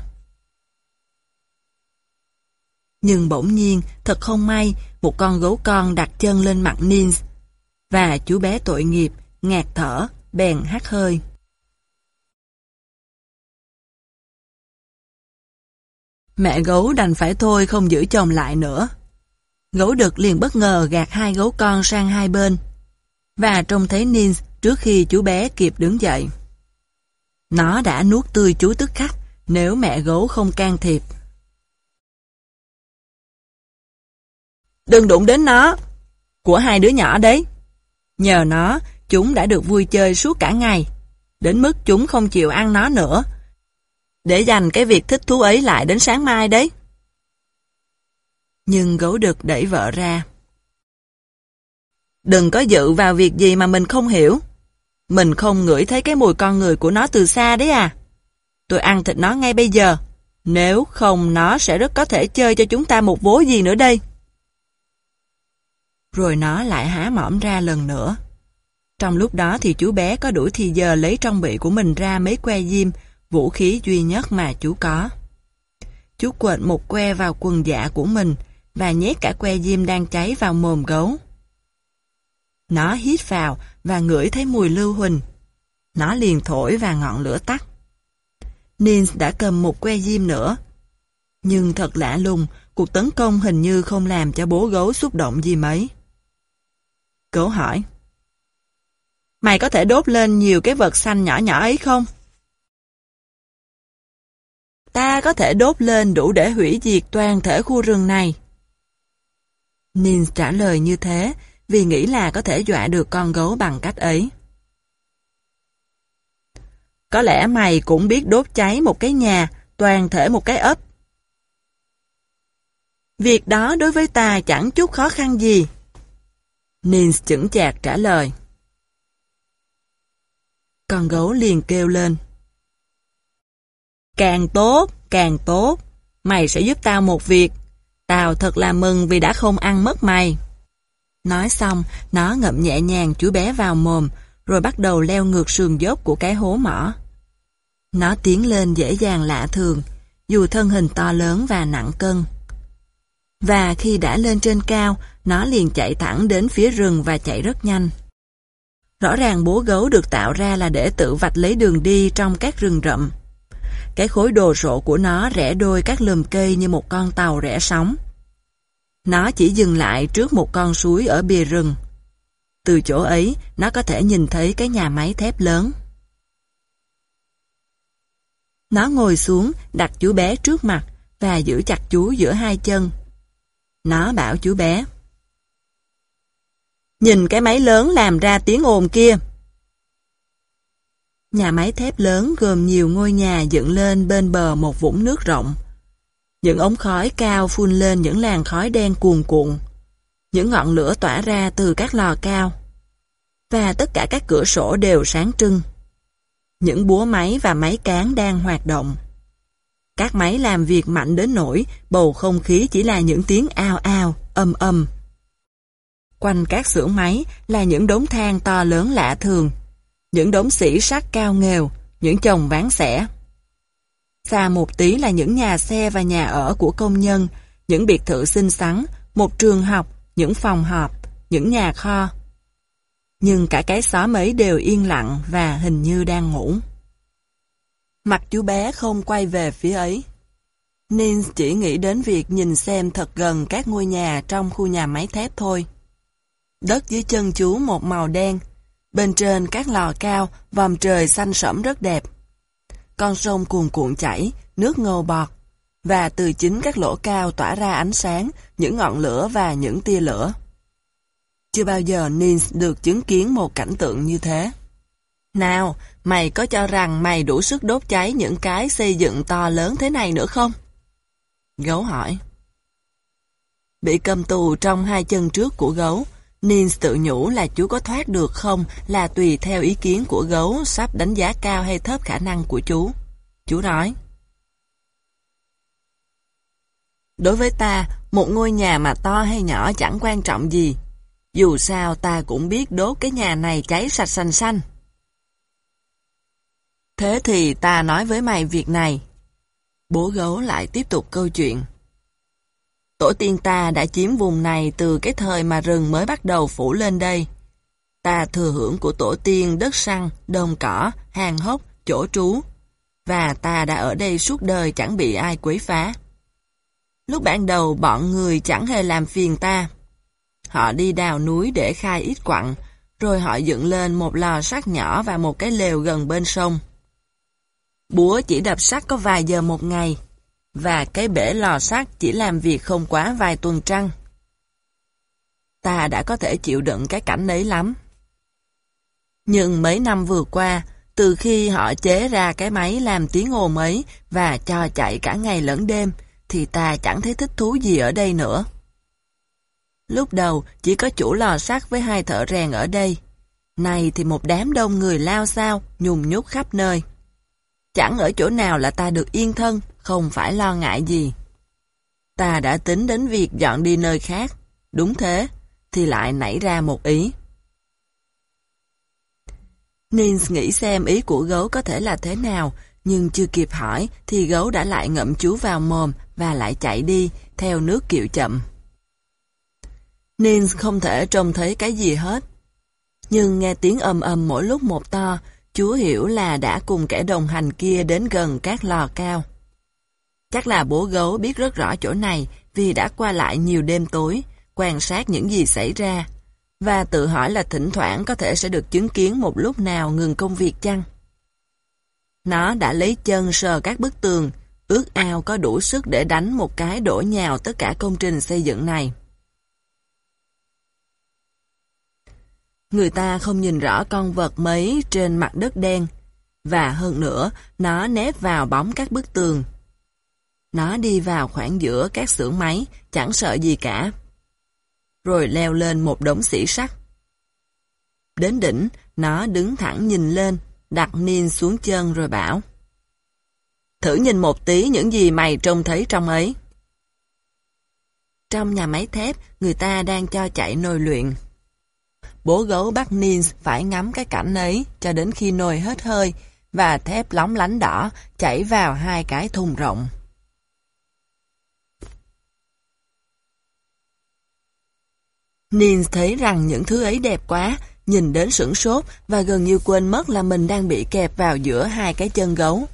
Speaker 1: Nhưng bỗng nhiên, thật không may, một con gấu con đặt chân lên mặt Nins, và chú bé tội nghiệp, ngạt thở, bèn hát hơi. Mẹ gấu đành phải thôi không giữ chồng lại nữa. Gấu đực liền bất ngờ gạt hai gấu con sang hai bên. Và trông thấy Nins trước khi chú bé kịp đứng dậy. Nó đã nuốt tươi chú tức khắc nếu mẹ gấu không can thiệp. Đừng đụng đến nó, của hai đứa nhỏ đấy. Nhờ nó, chúng đã được vui chơi suốt cả ngày, đến mức chúng không chịu ăn nó nữa. Để dành cái việc thích thú ấy lại đến sáng mai đấy. Nhưng gấu đực đẩy vợ ra. Đừng có dự vào việc gì mà mình không hiểu. Mình không ngửi thấy cái mùi con người của nó từ xa đấy à. Tôi ăn thịt nó ngay bây giờ. Nếu không nó sẽ rất có thể chơi cho chúng ta một vố gì nữa đây. Rồi nó lại há mỏm ra lần nữa. Trong lúc đó thì chú bé có đủ thì giờ lấy trong bị của mình ra mấy que diêm, vũ khí duy nhất mà chú có. Chú quệt một que vào quần dạ của mình và nhét cả que diêm đang cháy vào mồm gấu. Nó hít vào và ngửi thấy mùi lưu huỳnh. Nó liền thổi và ngọn lửa tắt. Nins đã cầm một que diêm nữa. Nhưng thật lạ lùng, cuộc tấn công hình như không làm cho bố gấu xúc động gì mấy. Gấu hỏi. Mày có thể đốt lên nhiều cái vật xanh nhỏ nhỏ ấy không? Ta có thể đốt lên đủ để hủy diệt toàn thể khu rừng này. Nins trả lời như thế vì nghĩ là có thể dọa được con gấu bằng cách ấy. Có lẽ mày cũng biết đốt cháy một cái nhà, toàn thể một cái ấp. Việc đó đối với ta chẳng chút khó khăn gì. Nins chững chạc trả lời. Con gấu liền kêu lên. Càng tốt, càng tốt. Mày sẽ giúp tao một việc. Tao thật là mừng vì đã không ăn mất mày. Nói xong, nó ngậm nhẹ nhàng chú bé vào mồm, rồi bắt đầu leo ngược sườn dốc của cái hố mỏ. Nó tiến lên dễ dàng lạ thường, dù thân hình to lớn và nặng cân. Và khi đã lên trên cao, nó liền chạy thẳng đến phía rừng và chạy rất nhanh. Rõ ràng bố gấu được tạo ra là để tự vạch lấy đường đi trong các rừng rậm. Cái khối đồ sộ của nó rẽ đôi các lùm cây như một con tàu rẽ sóng. Nó chỉ dừng lại trước một con suối ở bìa rừng. Từ chỗ ấy, nó có thể nhìn thấy cái nhà máy thép lớn. Nó ngồi xuống, đặt chú bé trước mặt và giữ chặt chú giữa hai chân. Nó bảo chú bé. Nhìn cái máy lớn làm ra tiếng ồn kia. Nhà máy thép lớn gồm nhiều ngôi nhà dựng lên bên bờ một vũng nước rộng. Những ống khói cao phun lên những làn khói đen cuồn cuộn. Những ngọn lửa tỏa ra từ các lò cao. Và tất cả các cửa sổ đều sáng trưng. Những búa máy và máy cán đang hoạt động. Các máy làm việc mạnh đến nỗi bầu không khí chỉ là những tiếng ao ao, âm âm. Quanh các xưởng máy là những đống than to lớn lạ thường, những đống xỉ sắt cao nghèo, những chồng ván xẻ. Xa một tí là những nhà xe và nhà ở của công nhân, những biệt thự xinh xắn, một trường học, những phòng họp, những nhà kho. Nhưng cả cái xóm ấy đều yên lặng và hình như đang ngủ. Mặt chú bé không quay về phía ấy. Nins chỉ nghĩ đến việc nhìn xem thật gần các ngôi nhà trong khu nhà máy thép thôi. Đất dưới chân chú một màu đen, bên trên các lò cao, vòm trời xanh sẫm rất đẹp. Con sông cuồn cuộn chảy, nước ngầu bọt, và từ chính các lỗ cao tỏa ra ánh sáng, những ngọn lửa và những tia lửa. Chưa bao giờ Nins được chứng kiến một cảnh tượng như thế. Nào, mày có cho rằng mày đủ sức đốt cháy những cái xây dựng to lớn thế này nữa không? Gấu hỏi. Bị cầm tù trong hai chân trước của gấu, Nins tự nhủ là chú có thoát được không là tùy theo ý kiến của gấu sắp đánh giá cao hay thấp khả năng của chú. Chú nói. Đối với ta, một ngôi nhà mà to hay nhỏ chẳng quan trọng gì. Dù sao ta cũng biết đốt cái nhà này cháy sạch xanh xanh. Thế thì ta nói với mày việc này. Bố gấu lại tiếp tục câu chuyện. Tổ tiên ta đã chiếm vùng này từ cái thời mà rừng mới bắt đầu phủ lên đây. Ta thừa hưởng của tổ tiên đất săn, đồng cỏ, hàng hốc, chỗ trú. Và ta đã ở đây suốt đời chẳng bị ai quấy phá. Lúc ban đầu bọn người chẳng hề làm phiền ta. Họ đi đào núi để khai ít quặng, rồi họ dựng lên một lò sắt nhỏ và một cái lều gần bên sông. Búa chỉ đập sắt có vài giờ một ngày, và cái bể lò sắt chỉ làm việc không quá vài tuần trăng. Ta đã có thể chịu đựng cái cảnh ấy lắm. Nhưng mấy năm vừa qua, từ khi họ chế ra cái máy làm tiếng ồn ấy và cho chạy cả ngày lẫn đêm, thì ta chẳng thấy thích thú gì ở đây nữa. Lúc đầu chỉ có chủ lò sắt với hai thợ rèn ở đây. Này thì một đám đông người lao sao, nhùng nhúc khắp nơi. Chẳng ở chỗ nào là ta được yên thân, không phải lo ngại gì. Ta đã tính đến việc dọn đi nơi khác. Đúng thế, thì lại nảy ra một ý. Nins nghĩ xem ý của gấu có thể là thế nào, nhưng chưa kịp hỏi thì gấu đã lại ngậm chú vào mồm và lại chạy đi, theo nước kiệu chậm. Nins không thể trông thấy cái gì hết. Nhưng nghe tiếng ầm ầm mỗi lúc một to, chú hiểu là đã cùng kẻ đồng hành kia đến gần các lò cao. Chắc là bố gấu biết rất rõ chỗ này vì đã qua lại nhiều đêm tối, quan sát những gì xảy ra, và tự hỏi là thỉnh thoảng có thể sẽ được chứng kiến một lúc nào ngừng công việc chăng. Nó đã lấy chân sờ các bức tường, ước ao có đủ sức để đánh một cái đổ nhào tất cả công trình xây dựng này. Người ta không nhìn rõ con vật mấy trên mặt đất đen, và hơn nữa, nó nép vào bóng các bức tường. Nó đi vào khoảng giữa các xưởng máy, chẳng sợ gì cả. Rồi leo lên một đống xỉ sắt. Đến đỉnh, nó đứng thẳng nhìn lên, đặt Nin xuống chân rồi bảo. Thử nhìn một tí những gì mày trông thấy trong ấy. Trong nhà máy thép, người ta đang cho chạy nồi luyện. Bố gấu bắt Nins phải ngắm cái cảnh ấy cho đến khi nồi hết hơi và thép lóng lánh đỏ chảy vào hai cái thùng rộng. Nin thấy rằng những thứ ấy đẹp quá, nhìn đến sửng sốt và gần như quên mất là mình đang bị kẹp vào giữa hai cái chân gấu.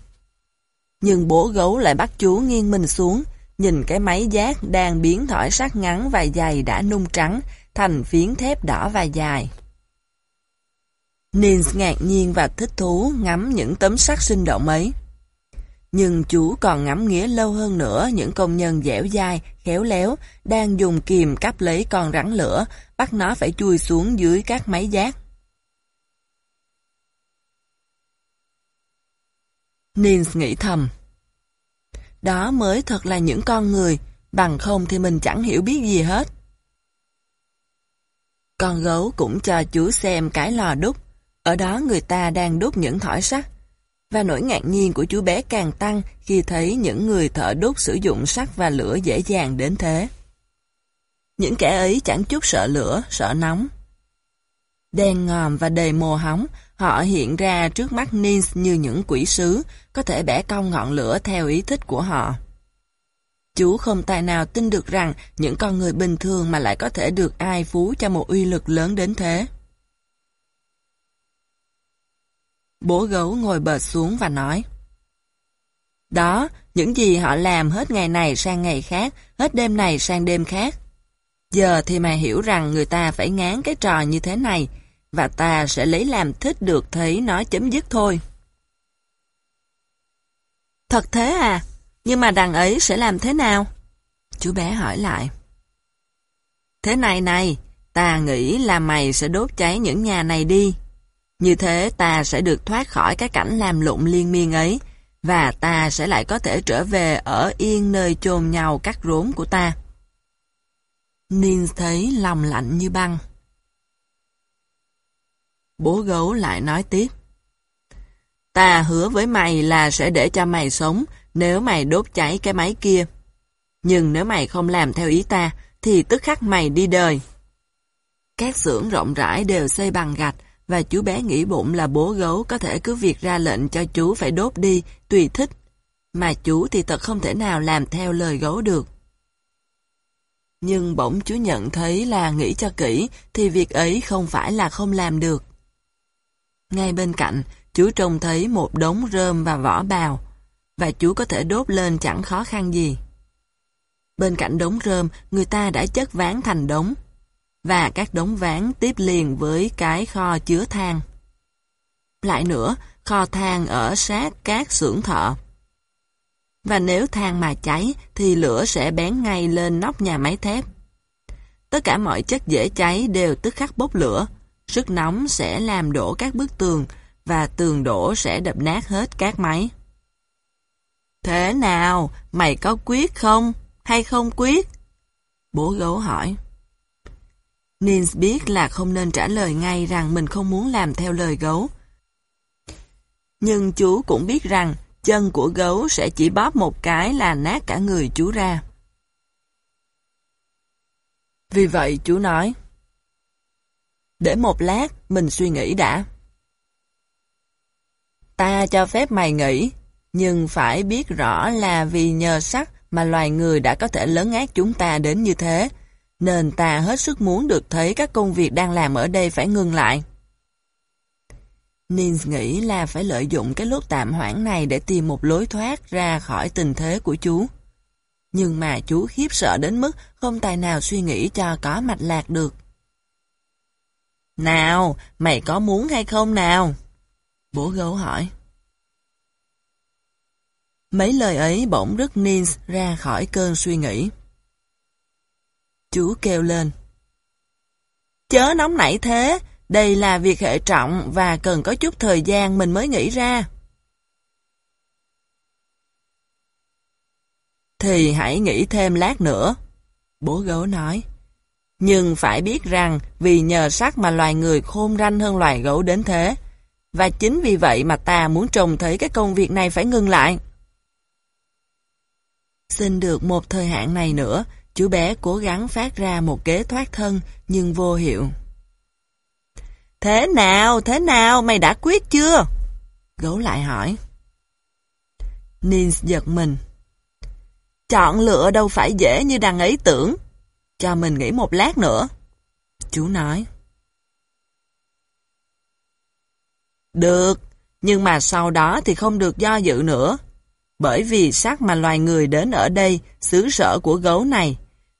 Speaker 1: Nhưng bố gấu lại bắt chú nghiêng mình xuống, nhìn cái máy giác đang biến thỏi sắt ngắn và dày đã nung trắng thành phiến thép đỏ và dài. Nins ngạc nhiên và thích thú ngắm những tấm sắt sinh động ấy. Nhưng chú còn ngắm nghía lâu hơn nữa những công nhân dẻo dai, khéo léo, đang dùng kìm cắp lấy con rắn lửa, bắt nó phải chui xuống dưới các máy giác. Nils nghĩ thầm. Đó mới thật là những con người, bằng không thì mình chẳng hiểu biết gì hết. Con gấu cũng cho chú xem cái lò đúc. Ở đó người ta đang đúc những thỏi sắt. Và nỗi ngạc nhiên của chú bé càng tăng khi thấy những người thợ đốt sử dụng sắt và lửa dễ dàng đến thế. Những kẻ ấy chẳng chút sợ lửa, sợ nóng. Đen ngòm và đầy mồ hóng, họ hiện ra trước mắt Nins như những quỷ sứ, có thể bẻ cong ngọn lửa theo ý thích của họ. Chú không tài nào tin được rằng những con người bình thường mà lại có thể được ai phú cho một uy lực lớn đến thế. Bố gấu ngồi bệt xuống và nói Đó, những gì họ làm hết ngày này sang ngày khác, hết đêm này sang đêm khác. Giờ thì mày hiểu rằng người ta phải ngán cái trò như thế này, và ta sẽ lấy làm thích được thấy nó chấm dứt thôi. Thật thế à? Nhưng mà đằng ấy sẽ làm thế nào? Chú bé hỏi lại. Thế này này, ta nghĩ là mày sẽ đốt cháy những nhà này đi. Như thế ta sẽ được thoát khỏi cái cảnh làm lụng liên miên ấy, và ta sẽ lại có thể trở về ở yên nơi chôn nhau cắt rốn của ta. Nins thấy lòng lạnh như băng. Bố gấu lại nói tiếp. Ta hứa với mày là sẽ để cho mày sống nếu mày đốt cháy cái máy kia. Nhưng nếu mày không làm theo ý ta, thì tức khắc mày đi đời. Các xưởng rộng rãi đều xây bằng gạch và chú bé nghĩ bụng là bố gấu có thể cứ việc ra lệnh cho chú phải đốt đi, tùy thích. Mà chú thì thật không thể nào làm theo lời gấu được. Nhưng bỗng chú nhận thấy là nghĩ cho kỹ thì việc ấy không phải là không làm được. Ngay bên cạnh, chú trông thấy một đống rơm và vỏ bào, và chú có thể đốt lên chẳng khó khăn gì. Bên cạnh đống rơm, người ta đã chất ván thành đống, và các đống ván tiếp liền với cái kho chứa than. Lại nữa, kho than ở sát các xưởng thợ. Và nếu than mà cháy, thì lửa sẽ bén ngay lên nóc nhà máy thép. Tất cả mọi chất dễ cháy đều tức khắc bốc lửa. Sức nóng sẽ làm đổ các bức tường, và tường đổ sẽ đập nát hết các máy. Thế nào, mày có quyết không, hay không quyết? Bố gấu hỏi. Nins biết là không nên trả lời ngay rằng mình không muốn làm theo lời gấu. Nhưng chú cũng biết rằng chân của gấu sẽ chỉ bóp một cái là nát cả người chú ra. Vì vậy chú nói, Để một lát mình suy nghĩ đã. Ta cho phép mày nghĩ, nhưng phải biết rõ là vì nhờ sắt mà loài người đã có thể lớn ác chúng ta đến như thế, nên ta hết sức muốn được thấy các công việc đang làm ở đây phải ngừng lại. Nins nghĩ là phải lợi dụng cái lúc tạm hoãn này để tìm một lối thoát ra khỏi tình thế của chú. Nhưng mà chú khiếp sợ đến mức không tài nào suy nghĩ cho có mạch lạc được. Nào, mày có muốn hay không nào? Bố gấu hỏi. Mấy lời ấy bỗng rứt Nins ra khỏi cơn suy nghĩ. Chú kêu lên. Chớ nóng nảy thế, đây là việc hệ trọng và cần có chút thời gian mình mới nghĩ ra. Thì hãy nghĩ thêm lát nữa, bố gấu nói. Nhưng phải biết rằng vì nhờ sắc mà loài người khôn ranh hơn loài gấu đến thế. Và chính vì vậy mà ta muốn trông thấy cái công việc này phải ngừng lại. Xin được một thời hạn này nữa, chú bé cố gắng phát ra một kế thoát thân nhưng vô hiệu. Thế nào, thế nào, mày đã quyết chưa? Gấu lại hỏi. Nins giật mình. Chọn lựa đâu phải dễ như đằng ấy tưởng. Cho mình nghĩ một lát nữa. Chú nói. Được, nhưng mà sau đó thì không được do dự nữa. Bởi vì xác mà loài người đến ở đây, xứ sở của gấu này.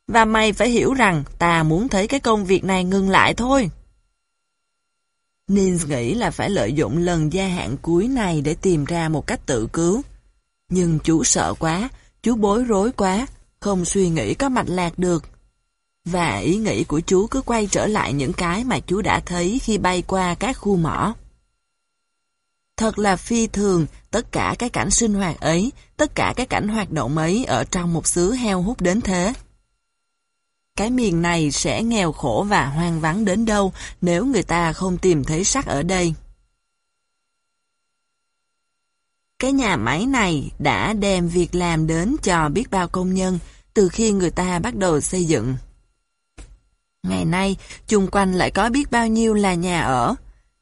Speaker 1: Và mày phải hiểu rằng ta muốn thấy cái công việc này ngừng lại thôi. Nins nghĩ là phải lợi dụng lần gia hạn cuối này để tìm ra một cách tự cứu. Nhưng chú sợ quá, chú bối rối quá, không suy nghĩ có mạch lạc được. Và ý nghĩ của chú cứ quay trở lại những cái mà chú đã thấy khi bay qua các khu mỏ. Thật là phi thường, tất cả cái cảnh sinh hoạt ấy, tất cả cái cảnh hoạt động ấy ở trong một xứ heo hút đến thế. Cái miền này sẽ nghèo khổ và hoang vắng đến đâu nếu người ta không tìm thấy sắt ở đây. Cái nhà máy này đã đem việc làm đến cho biết bao công nhân từ khi người ta bắt đầu xây dựng. Ngày nay, chung quanh lại có biết bao nhiêu là nhà ở,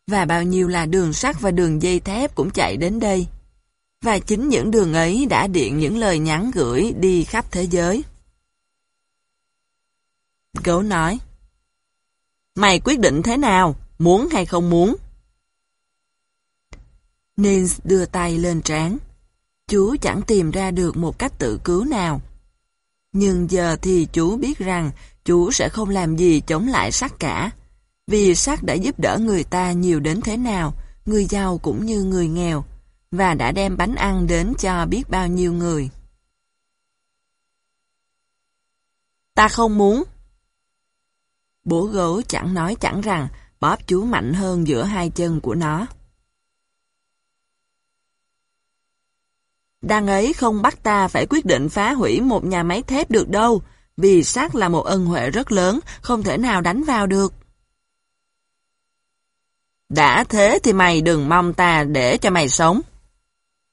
Speaker 1: và bao nhiêu là đường sắt và đường dây thép cũng chạy đến đây. Và chính những đường ấy đã điện những lời nhắn gửi đi khắp thế giới. Gấu nói, Mày quyết định thế nào, muốn hay không muốn? Nils đưa tay lên trán. Chú chẳng tìm ra được một cách tự cứu nào. Nhưng giờ thì chú biết rằng chú sẽ không làm gì chống lại sắc cả. Vì sắc đã giúp đỡ người ta nhiều đến thế nào, người giàu cũng như người nghèo, và đã đem bánh ăn đến cho biết bao nhiêu người. Ta không muốn. Bố gấu chẳng nói chẳng rằng, bóp chú mạnh hơn giữa hai chân của nó. đang ấy không bắt ta phải quyết định phá hủy một nhà máy thép được đâu, vì sắt là một ân huệ rất lớn, không thể nào đánh vào được. Đã thế thì mày đừng mong ta để cho mày sống.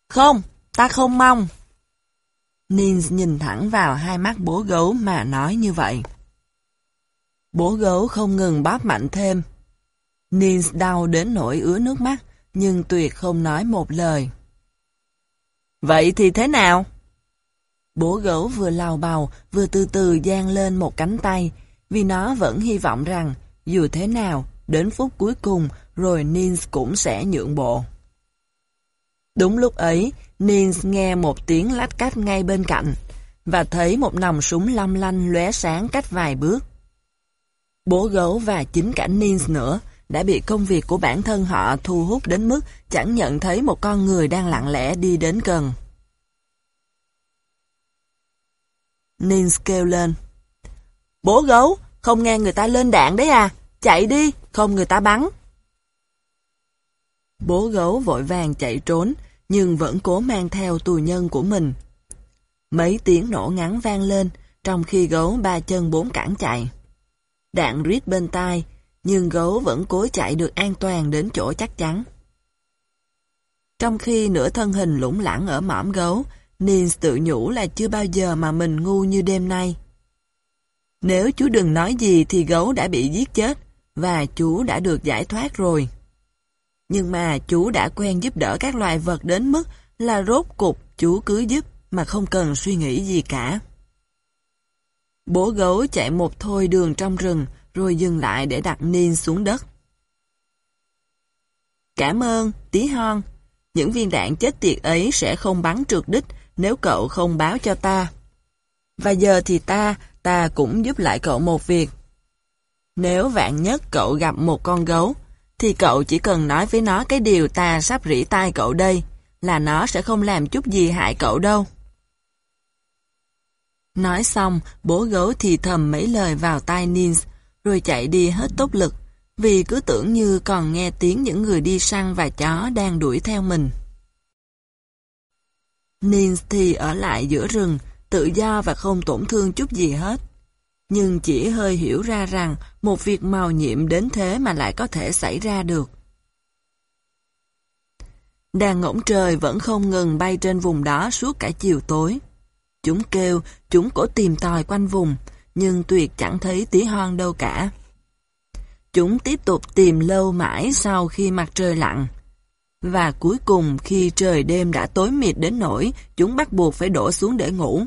Speaker 1: Không, ta không mong. Nins nhìn thẳng vào hai mắt bố gấu mà nói như vậy. Bố gấu không ngừng bóp mạnh thêm. Nins đau đến nỗi ứa nước mắt, nhưng tuyệt không nói một lời. Vậy thì thế nào? Bố gấu vừa lào bào, vừa từ từ giang lên một cánh tay, vì nó vẫn hy vọng rằng, dù thế nào, đến phút cuối cùng, rồi Nins cũng sẽ nhượng bộ. Đúng lúc ấy, Nins nghe một tiếng lách cách ngay bên cạnh, và thấy một nòng súng long lanh lóe sáng cách vài bước. Bố gấu và chính cả Nins nữa đã bị công việc của bản thân họ thu hút đến mức chẳng nhận thấy một con người đang lặng lẽ đi đến gần. Nins kêu lên. Bố gấu, không nghe người ta lên đạn đấy à? Chạy đi, không người ta bắn. Bố gấu vội vàng chạy trốn, nhưng vẫn cố mang theo tù nhân của mình. Mấy tiếng nổ ngắn vang lên, trong khi gấu ba chân bốn cẳng chạy. Đạn rít bên tai, nhưng gấu vẫn cố chạy được an toàn đến chỗ chắc chắn. Trong khi nửa thân hình lủng lẳng ở mõm gấu, Nils tự nhủ là chưa bao giờ mà mình ngu như đêm nay. Nếu chú đừng nói gì thì gấu đã bị giết chết, và chú đã được giải thoát rồi. Nhưng mà chú đã quen giúp đỡ các loài vật đến mức là rốt cục chú cứ giúp mà không cần suy nghĩ gì cả. Bố gấu chạy một thôi đường trong rừng rồi dừng lại để đặt Nin xuống đất. Cảm ơn, tí hon. Những viên đạn chết tiệt ấy sẽ không bắn trượt đích nếu cậu không báo cho ta. Và giờ thì ta, ta cũng giúp lại cậu một việc. Nếu vạn nhất cậu gặp một con gấu, thì cậu chỉ cần nói với nó cái điều ta sắp rỉ tai cậu đây, là nó sẽ không làm chút gì hại cậu đâu. Nói xong, bố gấu thì thầm mấy lời vào tai Nins, rồi chạy đi hết tốc lực, vì cứ tưởng như còn nghe tiếng những người đi săn và chó đang đuổi theo mình. Nins thì ở lại giữa rừng, tự do và không tổn thương chút gì hết. Nhưng chỉ hơi hiểu ra rằng một việc màu nhiệm đến thế mà lại có thể xảy ra được. Đàn ngỗng trời vẫn không ngừng bay trên vùng đó suốt cả chiều tối. Chúng kêu, chúng cố tìm tòi quanh vùng, nhưng tuyệt chẳng thấy tí hon đâu cả. Chúng tiếp tục tìm lâu mãi sau khi mặt trời lặn. Và cuối cùng khi trời đêm đã tối mịt đến nỗi chúng bắt buộc phải đổ xuống để ngủ,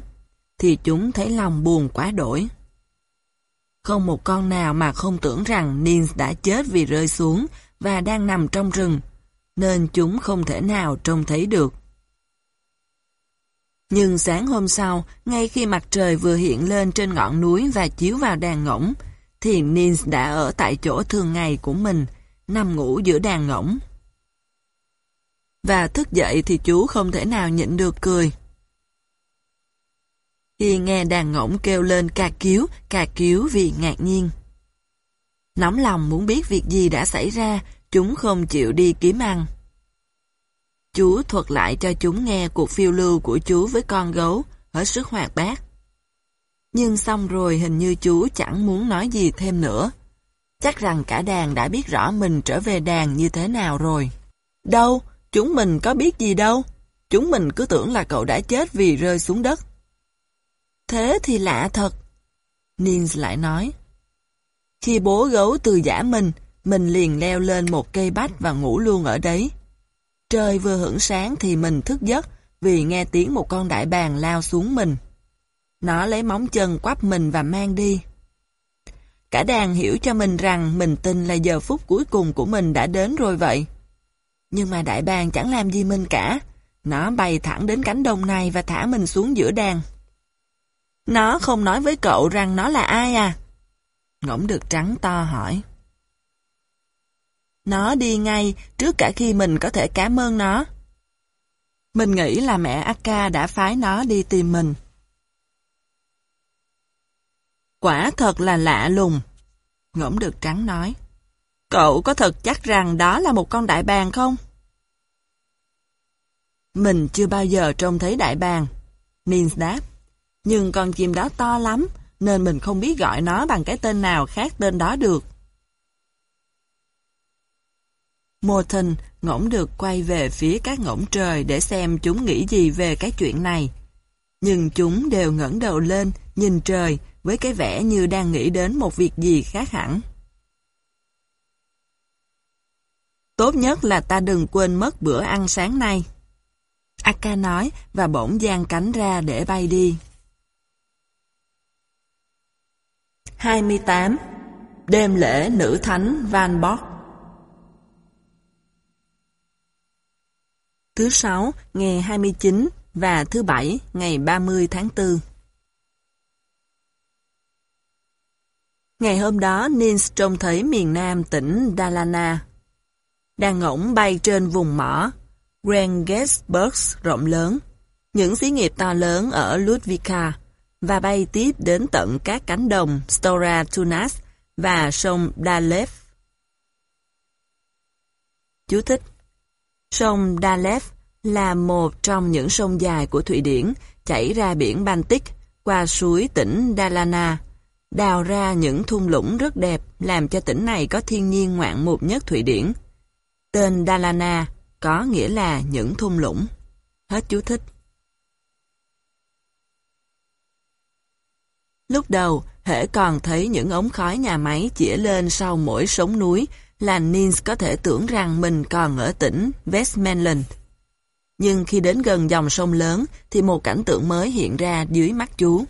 Speaker 1: thì chúng thấy lòng buồn quá đổi. Không một con nào mà không tưởng rằng Nins đã chết vì rơi xuống và đang nằm trong rừng, nên chúng không thể nào trông thấy được. Nhưng sáng hôm sau, ngay khi mặt trời vừa hiện lên trên ngọn núi và chiếu vào đàn ngỗng, thì Nins đã ở tại chỗ thường ngày của mình, nằm ngủ giữa đàn ngỗng. Và thức dậy thì chú không thể nào nhịn được cười. Khi nghe đàn ngỗng kêu lên cà cứu, cà cứu vì ngạc nhiên. Nóng lòng muốn biết việc gì đã xảy ra, chúng không chịu đi kiếm ăn. Chú thuật lại cho chúng nghe cuộc phiêu lưu của chú với con gấu, hết sức hoạt bát. Nhưng xong rồi hình như chú chẳng muốn nói gì thêm nữa. Chắc rằng cả đàn đã biết rõ mình trở về đàn như thế nào rồi. Đâu, chúng mình có biết gì đâu. Chúng mình cứ tưởng là cậu đã chết vì rơi xuống đất. Thế thì lạ thật. Nins lại nói. Khi bố gấu từ giả mình, mình liền leo lên một cây bách và ngủ luôn ở đấy. Trời vừa hưởng sáng thì mình thức giấc vì nghe tiếng một con đại bàng lao xuống mình. Nó lấy móng chân quắp mình và mang đi. Cả đàn hiểu cho mình rằng mình tin là giờ phút cuối cùng của mình đã đến rồi vậy. Nhưng mà đại bàng chẳng làm gì mình cả. Nó bay thẳng đến cánh đồng này và thả mình xuống giữa đàn. Nó không nói với cậu rằng nó là ai à? Ngỗng được trắng to hỏi. Nó đi ngay trước cả khi mình có thể cảm ơn nó. Mình nghĩ là mẹ Akka đã phái nó đi tìm mình. Quả thật là lạ lùng. Ngỗng được trắng nói. Cậu có thật chắc rằng đó là một con đại bàng không? Mình chưa bao giờ trông thấy đại bàng. Nins đáp. Nhưng con chim đó to lắm, nên mình không biết gọi nó bằng cái tên nào khác tên đó được. Morton ngỗng được quay về phía các ngỗng trời để xem chúng nghĩ gì về cái chuyện này. Nhưng chúng đều ngẩng đầu lên, nhìn trời với cái vẻ như đang nghĩ đến một việc gì khác hẳn. Tốt nhất là ta đừng quên mất bữa ăn sáng nay. Akka nói và bỗng giang cánh ra để bay đi. 28. Đêm lễ nữ thánh Van Bog Thứ sáu, ngày 29 và thứ bảy, ngày 30 tháng 4. Ngày hôm đó, Nins trông thấy miền nam tỉnh Dalarna. Đang ngỗng bay trên vùng mỏ, Regensburg rộng lớn, những xí nghiệp to lớn ở Ludvika và bay tiếp đến tận các cánh đồng Stora Tunas và sông Dalef. Chú thích Sông Dalev là một trong những sông dài của Thụy Điển chảy ra biển Baltic qua suối tỉnh Dalarna, đào ra những thung lũng rất đẹp làm cho tỉnh này có thiên nhiên ngoạn mục nhất Thụy Điển. Tên Dalarna có nghĩa là những thung lũng. Hết chú thích. Lúc đầu, hễ còn thấy những ống khói nhà máy chĩa lên sau mỗi sống núi là Nins có thể tưởng rằng mình còn ở tỉnh Westmanland. Nhưng khi đến gần dòng sông lớn thì một cảnh tượng mới hiện ra dưới mắt chú.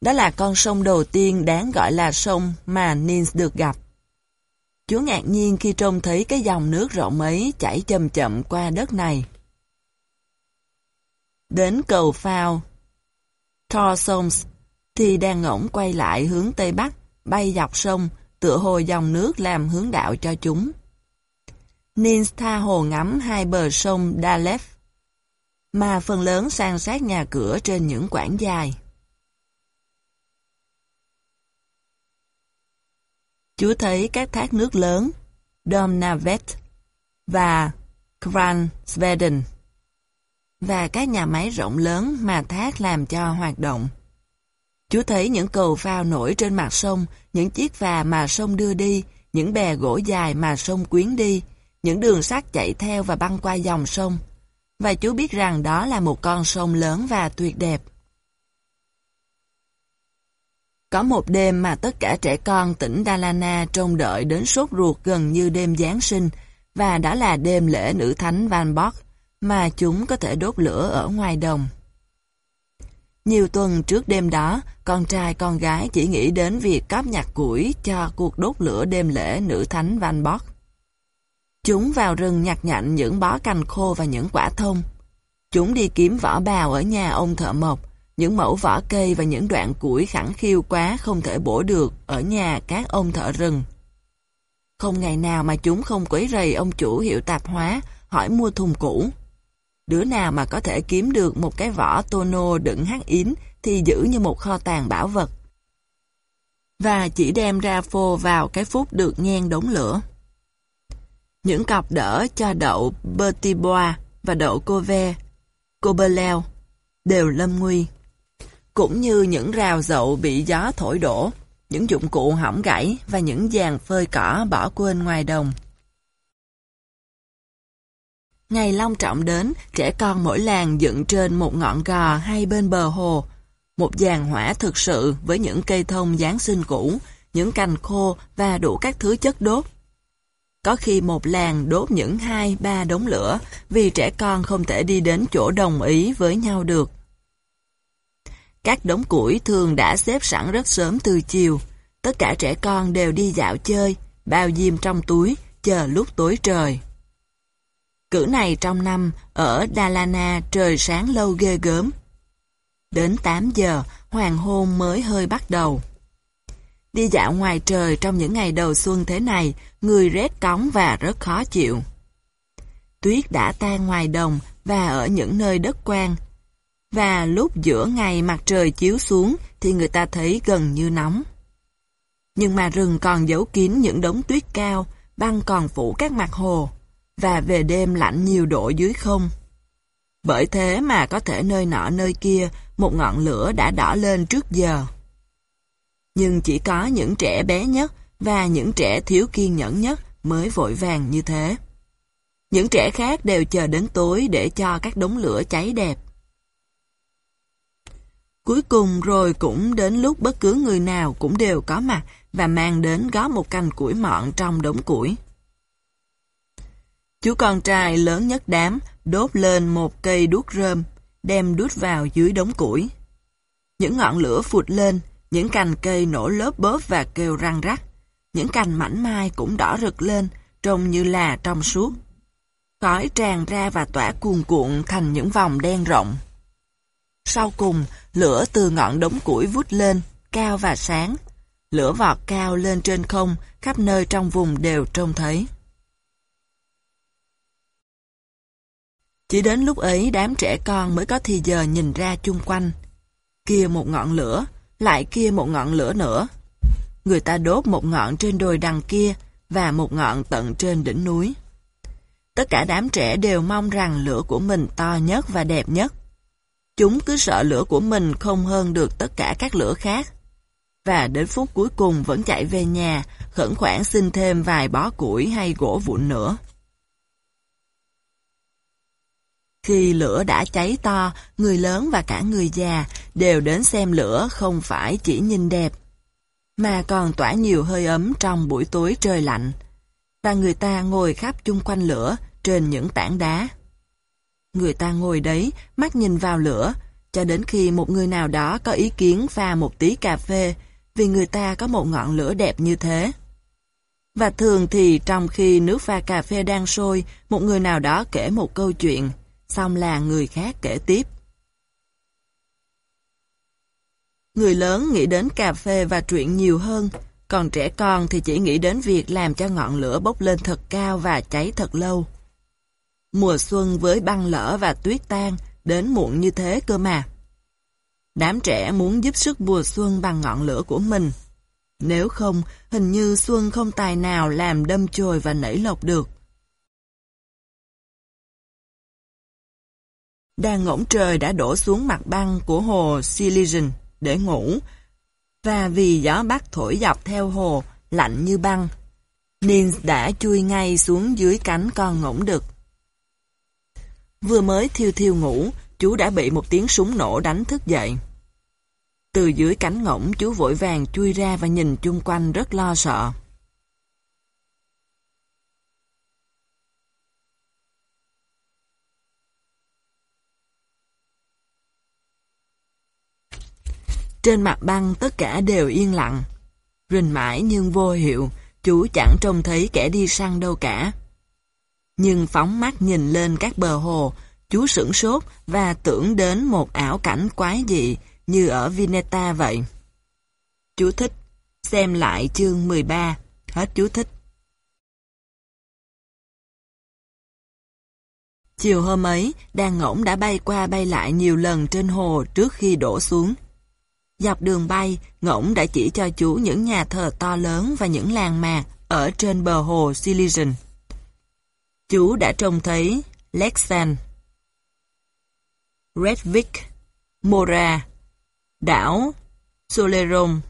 Speaker 1: Đó là con sông đầu tiên đáng gọi là sông mà Nins được gặp. Chú ngạc nhiên khi trông thấy cái dòng nước rộng ấy chảy chậm chậm qua đất này. Đến cầu phao Torsons thì đang ngỗng quay lại hướng Tây Bắc, bay dọc sông, tựa hồ dòng nước làm hướng đạo cho chúng. Nins tha hồ ngắm hai bờ sông Dalef, mà phần lớn san sát nhà cửa trên những quãng dài. Chú thấy các thác nước lớn, Domnavet và Kran Sveden và các nhà máy rộng lớn mà thác làm cho hoạt động. Chú thấy những cầu phao nổi trên mặt sông, những chiếc phà mà sông đưa đi, những bè gỗ dài mà sông quyến đi, những đường sắt chạy theo và băng qua dòng sông. Và chú biết rằng đó là một con sông lớn và tuyệt đẹp. Có một đêm mà tất cả trẻ con tỉnh Dalana trông đợi đến sốt ruột gần như đêm Giáng sinh, và đó là đêm lễ nữ thánh Van Bok, mà chúng có thể đốt lửa ở ngoài đồng. Nhiều tuần trước đêm đó, con trai con gái chỉ nghĩ đến việc cóp nhặt củi cho cuộc đốt lửa đêm lễ nữ thánh Van Bok. Chúng vào rừng nhặt nhạnh những bó cành khô và những quả thông. Chúng đi kiếm vỏ bào ở nhà ông thợ mộc, những mẫu vỏ cây và những đoạn củi khẳng khiu quá không thể bổ được ở nhà các ông thợ rừng. Không ngày nào mà chúng không quấy rầy ông chủ hiệu tạp hóa hỏi mua thùng cũ. Đứa nào mà có thể kiếm được một cái vỏ tono đựng hắc yến thì giữ như một kho tàng bảo vật. Và chỉ đem ra phô vào cái phút được nhen đống lửa. Những cọc đỡ cho đậu Bertibois và đậu Cove, Cobeleo đều lâm nguy. Cũng như những rào dậu bị gió thổi đổ, những dụng cụ hỏng gãy và những dàn phơi cỏ bỏ quên ngoài đồng. Ngày long trọng đến, trẻ con mỗi làng dựng trên một ngọn gò hay bên bờ hồ. Một giàn hỏa thực sự với những cây thông Giáng sinh cũ, những cành khô và đủ các thứ chất đốt. Có khi một làng đốt những hai, ba đống lửa vì trẻ con không thể đi đến chỗ đồng ý với nhau được. Các đống củi thường đã xếp sẵn rất sớm từ chiều. Tất cả trẻ con đều đi dạo chơi, bao diêm trong túi, chờ lúc tối trời. Cử này trong năm, ở Dalana trời sáng lâu ghê gớm. Đến 8 giờ, hoàng hôn mới hơi bắt đầu. Đi dạo ngoài trời trong những ngày đầu xuân thế này, người rét cóng và rất khó chịu. Tuyết đã tan ngoài đồng và ở những nơi đất quang. Và lúc giữa ngày mặt trời chiếu xuống thì người ta thấy gần như nóng. Nhưng mà rừng còn giấu kín những đống tuyết cao, băng còn phủ các mặt hồ và về đêm lạnh nhiều độ dưới không. Bởi thế mà có thể nơi nọ nơi kia, một ngọn lửa đã đỏ lên trước giờ. Nhưng chỉ có những trẻ bé nhất và những trẻ thiếu kiên nhẫn nhất mới vội vàng như thế. Những trẻ khác đều chờ đến tối để cho các đống lửa cháy đẹp. Cuối cùng rồi cũng đến lúc bất cứ người nào cũng đều có mặt và mang đến góp một cành củi mọn trong đống củi. Chú con trai lớn nhất đám đốt lên một cây đuốc rơm, đem đút vào dưới đống củi. Những ngọn lửa phụt lên, những cành cây nổ lớp bớp và kêu răng rắc. Những cành mảnh mai cũng đỏ rực lên, trông như là trong suốt. Khói tràn ra và tỏa cuồn cuộn thành những vòng đen rộng. Sau cùng, lửa từ ngọn đống củi vút lên, cao và sáng. Lửa vọt cao lên trên không, khắp nơi trong vùng đều trông thấy. Chỉ đến lúc ấy đám trẻ con mới có thì giờ nhìn ra chung quanh. Kia một ngọn lửa, lại kia một ngọn lửa nữa. Người ta đốt một ngọn trên đồi đằng kia và một ngọn tận trên đỉnh núi. Tất cả đám trẻ đều mong rằng lửa của mình to nhất và đẹp nhất. Chúng cứ sợ lửa của mình không hơn được tất cả các lửa khác. Và đến phút cuối cùng vẫn chạy về nhà, khẩn khoản xin thêm vài bó củi hay gỗ vụn nữa. Khi lửa đã cháy to, người lớn và cả người già đều đến xem lửa không phải chỉ nhìn đẹp, mà còn tỏa nhiều hơi ấm trong buổi tối trời lạnh. Và người ta ngồi khắp chung quanh lửa trên những tảng đá. Người ta ngồi đấy, mắt nhìn vào lửa, cho đến khi một người nào đó có ý kiến pha một tí cà phê, vì người ta có một ngọn lửa đẹp như thế. Và thường thì trong khi nước pha cà phê đang sôi, một người nào đó kể một câu chuyện, xong là người khác kể tiếp. Người lớn nghĩ đến cà phê và chuyện nhiều hơn, còn trẻ con thì chỉ nghĩ đến việc làm cho ngọn lửa bốc lên thật cao và cháy thật lâu. Mùa xuân với băng lỡ và tuyết tan đến muộn như thế cơ mà. Đám trẻ muốn giúp sức mùa xuân bằng ngọn lửa của mình. Nếu không, hình như xuân không tài nào làm đâm chồi và nảy lộc được. Đang ngỗng trời đã đổ xuống mặt băng của hồ Silesian để ngủ, và vì gió bắc thổi dọc theo hồ, lạnh như băng, Nins đã chui ngay xuống dưới cánh con ngỗng đực. Vừa mới thiêu thiêu ngủ, chú đã bị một tiếng súng nổ đánh thức dậy. Từ dưới cánh ngỗng chú vội vàng chui ra và nhìn chung quanh rất lo sợ. Trên mặt băng tất cả đều yên lặng. Rình mãi nhưng vô hiệu, chú chẳng trông thấy kẻ đi săn đâu cả. Nhưng phóng mắt nhìn lên các bờ hồ, chú sửng sốt và tưởng đến một ảo cảnh quái dị như ở Vineta vậy. Chú thích, xem lại chương 13, hết chú thích. Chiều hôm ấy, đàn ngỗng đã bay qua bay lại nhiều lần trên hồ trước khi đổ xuống. Dọc đường bay, Ngỗng đã chỉ cho chú những nhà thờ to lớn và những làng mạc ở trên bờ hồ Silesian. Chú đã trông thấy Lexan, Redvik, Mora, đảo Solerom.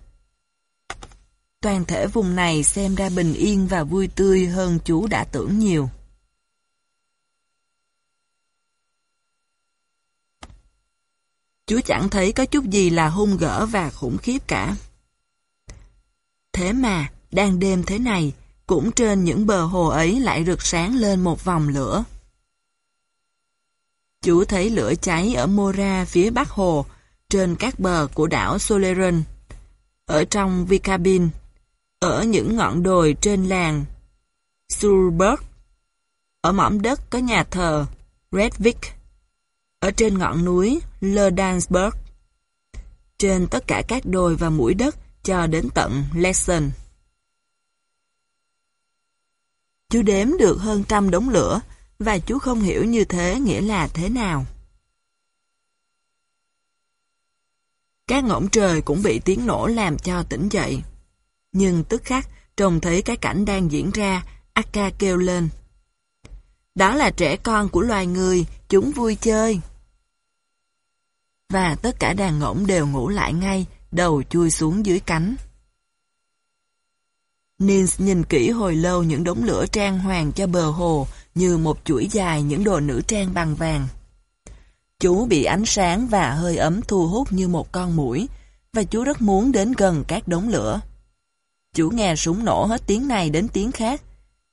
Speaker 1: Toàn thể vùng này xem ra bình yên và vui tươi hơn chú đã tưởng nhiều. Chú chẳng thấy có chút gì là hung gỡ và khủng khiếp cả. Thế mà, đang đêm thế này, cũng trên những bờ hồ ấy lại rực sáng lên một vòng lửa. Chú thấy lửa cháy ở Mora phía bắc hồ, trên các bờ của đảo Soleron, ở trong Vicabin, ở những ngọn đồi trên làng Surberg, ở mỏm đất có nhà thờ Redvik ở trên ngọn núi Lerdansburg, trên tất cả các đồi và mũi đất cho đến tận Lessen. Chú đếm được hơn trăm đống lửa và chú không hiểu như thế nghĩa là thế nào. Các ngỗng trời cũng bị tiếng nổ làm cho tỉnh dậy. Nhưng tức khắc, trông thấy cái cảnh đang diễn ra, Akka kêu lên. Đó là trẻ con của loài người, chúng vui chơi. Và tất cả đàn ngỗng đều ngủ lại ngay, đầu chui xuống dưới cánh. Nils nhìn kỹ hồi lâu những đống lửa trang hoàng cho bờ hồ như một chuỗi dài những đồ nữ trang bằng vàng. Chú bị ánh sáng và hơi ấm thu hút như một con mũi, và chú rất muốn đến gần các đống lửa. Chú nghe súng nổ hết tiếng này đến tiếng khác.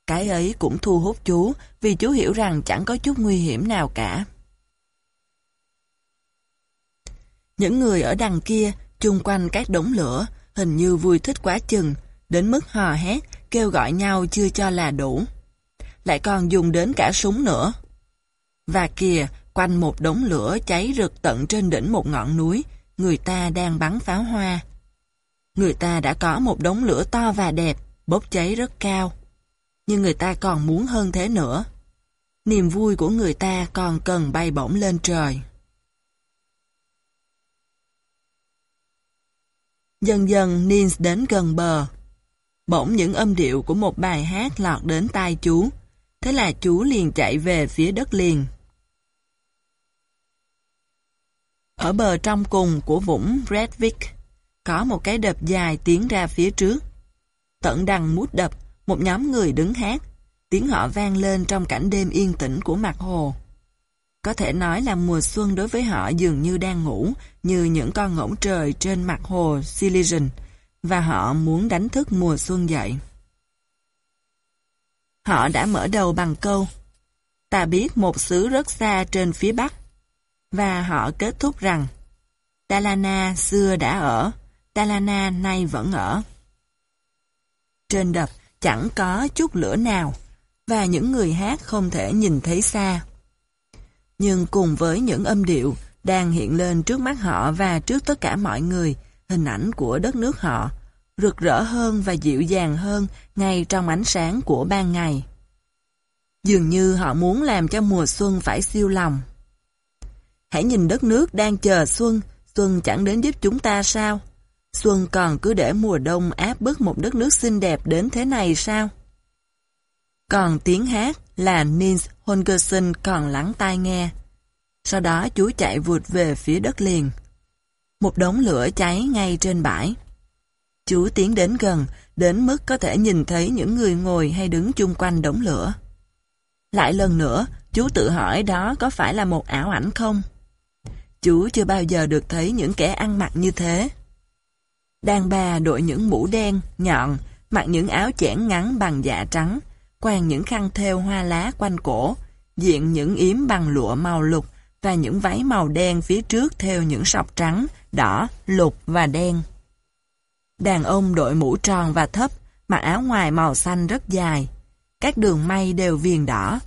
Speaker 1: Cái ấy cũng thu hút chú, vì chú hiểu rằng chẳng có chút nguy hiểm nào cả. Những người ở đằng kia, chung quanh các đống lửa, hình như vui thích quá chừng, đến mức hò hét, kêu gọi nhau chưa cho là đủ. Lại còn dùng đến cả súng nữa. Và kìa, quanh một đống lửa cháy rực tận trên đỉnh một ngọn núi, người ta đang bắn pháo hoa. Người ta đã có một đống lửa to và đẹp, bốc cháy rất cao. Nhưng người ta còn muốn hơn thế nữa. Niềm vui của người ta còn cần bay bổng lên trời. Dần dần Nils đến gần bờ. Bỗng những âm điệu của một bài hát lọt đến tai chú. Thế là chú liền chạy về phía đất liền. Ở bờ trong cùng của vũng Redvik, có một cái đập dài tiến ra phía trước. Tận đằng mút đập, một nhóm người đứng hát. Tiếng họ vang lên trong cảnh đêm yên tĩnh của mặt hồ. Có thể nói là mùa xuân đối với họ dường như đang ngủ, như những con ngỗng trời trên mặt hồ Silesian, và họ muốn đánh thức mùa xuân dậy. Họ đã mở đầu bằng câu Ta biết một xứ rất xa trên phía bắc, và họ kết thúc rằng Talana xưa đã ở, Talana nay vẫn ở. Trên đập chẳng có chút lửa nào, và những người hát không thể nhìn thấy xa. Nhưng cùng với những âm điệu đang hiện lên trước mắt họ và trước tất cả mọi người, hình ảnh của đất nước họ, rực rỡ hơn và dịu dàng hơn ngay trong ánh sáng của ban ngày. Dường như họ muốn làm cho mùa xuân phải siêu lòng. Hãy nhìn đất nước đang chờ xuân, xuân chẳng đến giúp chúng ta sao? Xuân còn cứ để mùa đông áp bức một đất nước xinh đẹp đến thế này sao? Còn tiếng hát là Nils Holgersen còn lắng tai nghe. Sau đó chú chạy vụt về phía đất liền. Một đống lửa cháy ngay trên bãi. Chú tiến đến gần, đến mức có thể nhìn thấy những người ngồi hay đứng chung quanh đống lửa. Lại lần nữa, chú tự hỏi đó có phải là một ảo ảnh không? Chú chưa bao giờ được thấy những kẻ ăn mặc như thế. Đàn bà đội những mũ đen, nhọn, mặc những áo chẽn ngắn bằng dạ trắng, quàng những khăn thêu hoa lá quanh cổ, diện những yếm bằng lụa màu lục và những váy màu đen phía trước theo những sọc trắng, đỏ, lục và đen. Đàn ông đội mũ tròn và thấp, mặc áo ngoài màu xanh rất dài. Các đường may đều viền đỏ.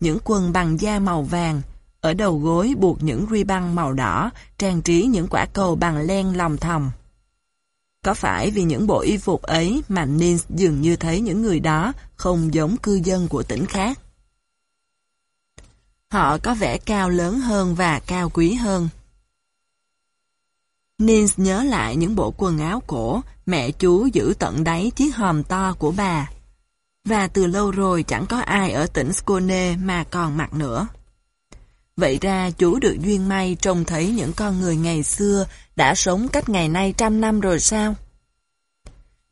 Speaker 1: Những quần bằng da màu vàng, ở đầu gối buộc những ruy băng màu đỏ, trang trí những quả cầu bằng len lòng thòng. Có phải vì những bộ y phục ấy mà Nins dường như thấy những người đó không giống cư dân của tỉnh khác? Họ có vẻ cao lớn hơn và cao quý hơn. Nins nhớ lại những bộ quần áo cổ mẹ chú giữ tận đáy chiếc hòm to của bà. Và từ lâu rồi chẳng có ai ở tỉnh Skone mà còn mặc nữa. Vậy ra chú được duyên may trông thấy những con người ngày xưa đã sống cách ngày nay trăm năm rồi sao?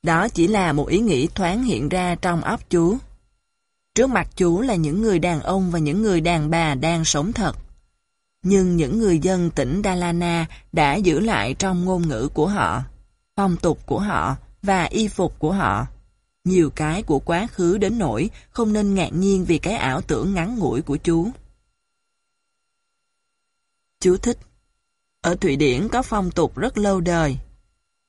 Speaker 1: Đó chỉ là một ý nghĩ thoáng hiện ra trong óc chú. Trước mặt chú là những người đàn ông và những người đàn bà đang sống thật. Nhưng những người dân tỉnh Dalana đã giữ lại trong ngôn ngữ của họ, phong tục của họ và y phục của họ. Nhiều cái của quá khứ đến nỗi không nên ngạc nhiên vì cái ảo tưởng ngắn ngủi của chú. Chú thích Ở Thụy Điển có phong tục rất lâu đời.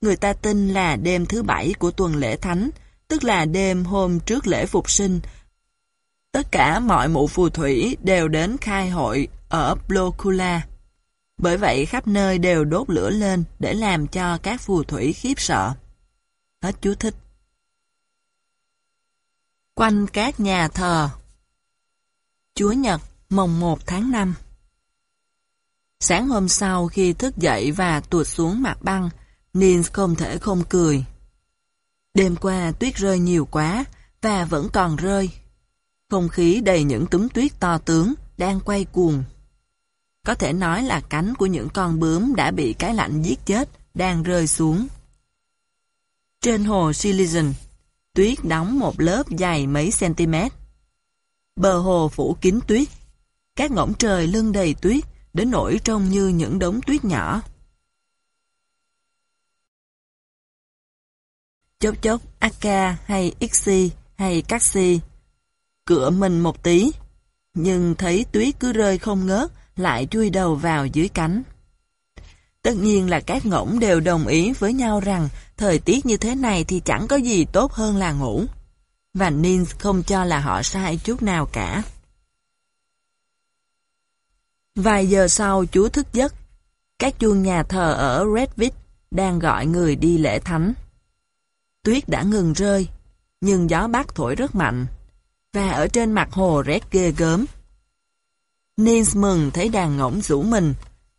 Speaker 1: Người ta tin là đêm thứ bảy của tuần lễ thánh, tức là đêm hôm trước lễ phục sinh. Tất cả mọi mụ phù thủy đều đến khai hội ở Blokula. Bởi vậy khắp nơi đều đốt lửa lên để làm cho các phù thủy khiếp sợ. Hết chú thích. Quanh các nhà thờ Chúa Nhật, mồng 1 tháng 5 Sáng hôm sau khi thức dậy và tuột xuống mặt băng, Nils không thể không cười. Đêm qua tuyết rơi nhiều quá và vẫn còn rơi. Không khí đầy những túm tuyết to tướng đang quay cuồng. Có thể nói là cánh của những con bướm đã bị cái lạnh giết chết đang rơi xuống. Trên hồ Silesian, tuyết đóng một lớp dày mấy cm. Bờ hồ phủ kín tuyết. Các ngỗng trời lưng đầy tuyết đến nỗi trông như những đống tuyết nhỏ. Chốc chốc Aka hay Ixi hay Caxi cửa mình một tí, nhưng thấy tuyết cứ rơi không ngớt, lại chui đầu vào dưới cánh. Tất nhiên là các ngỗng đều đồng ý với nhau rằng thời tiết như thế này thì chẳng có gì tốt hơn là ngủ. Và Nins không cho là họ sai chút nào cả. Vài giờ sau chú thức giấc, các chuông nhà thờ ở Redwick đang gọi người đi lễ thánh. Tuyết đã ngừng rơi, nhưng gió bắc thổi rất mạnh, và ở trên mặt hồ rét ghê gớm. Nils mừng thấy đàn ngỗng rủ mình,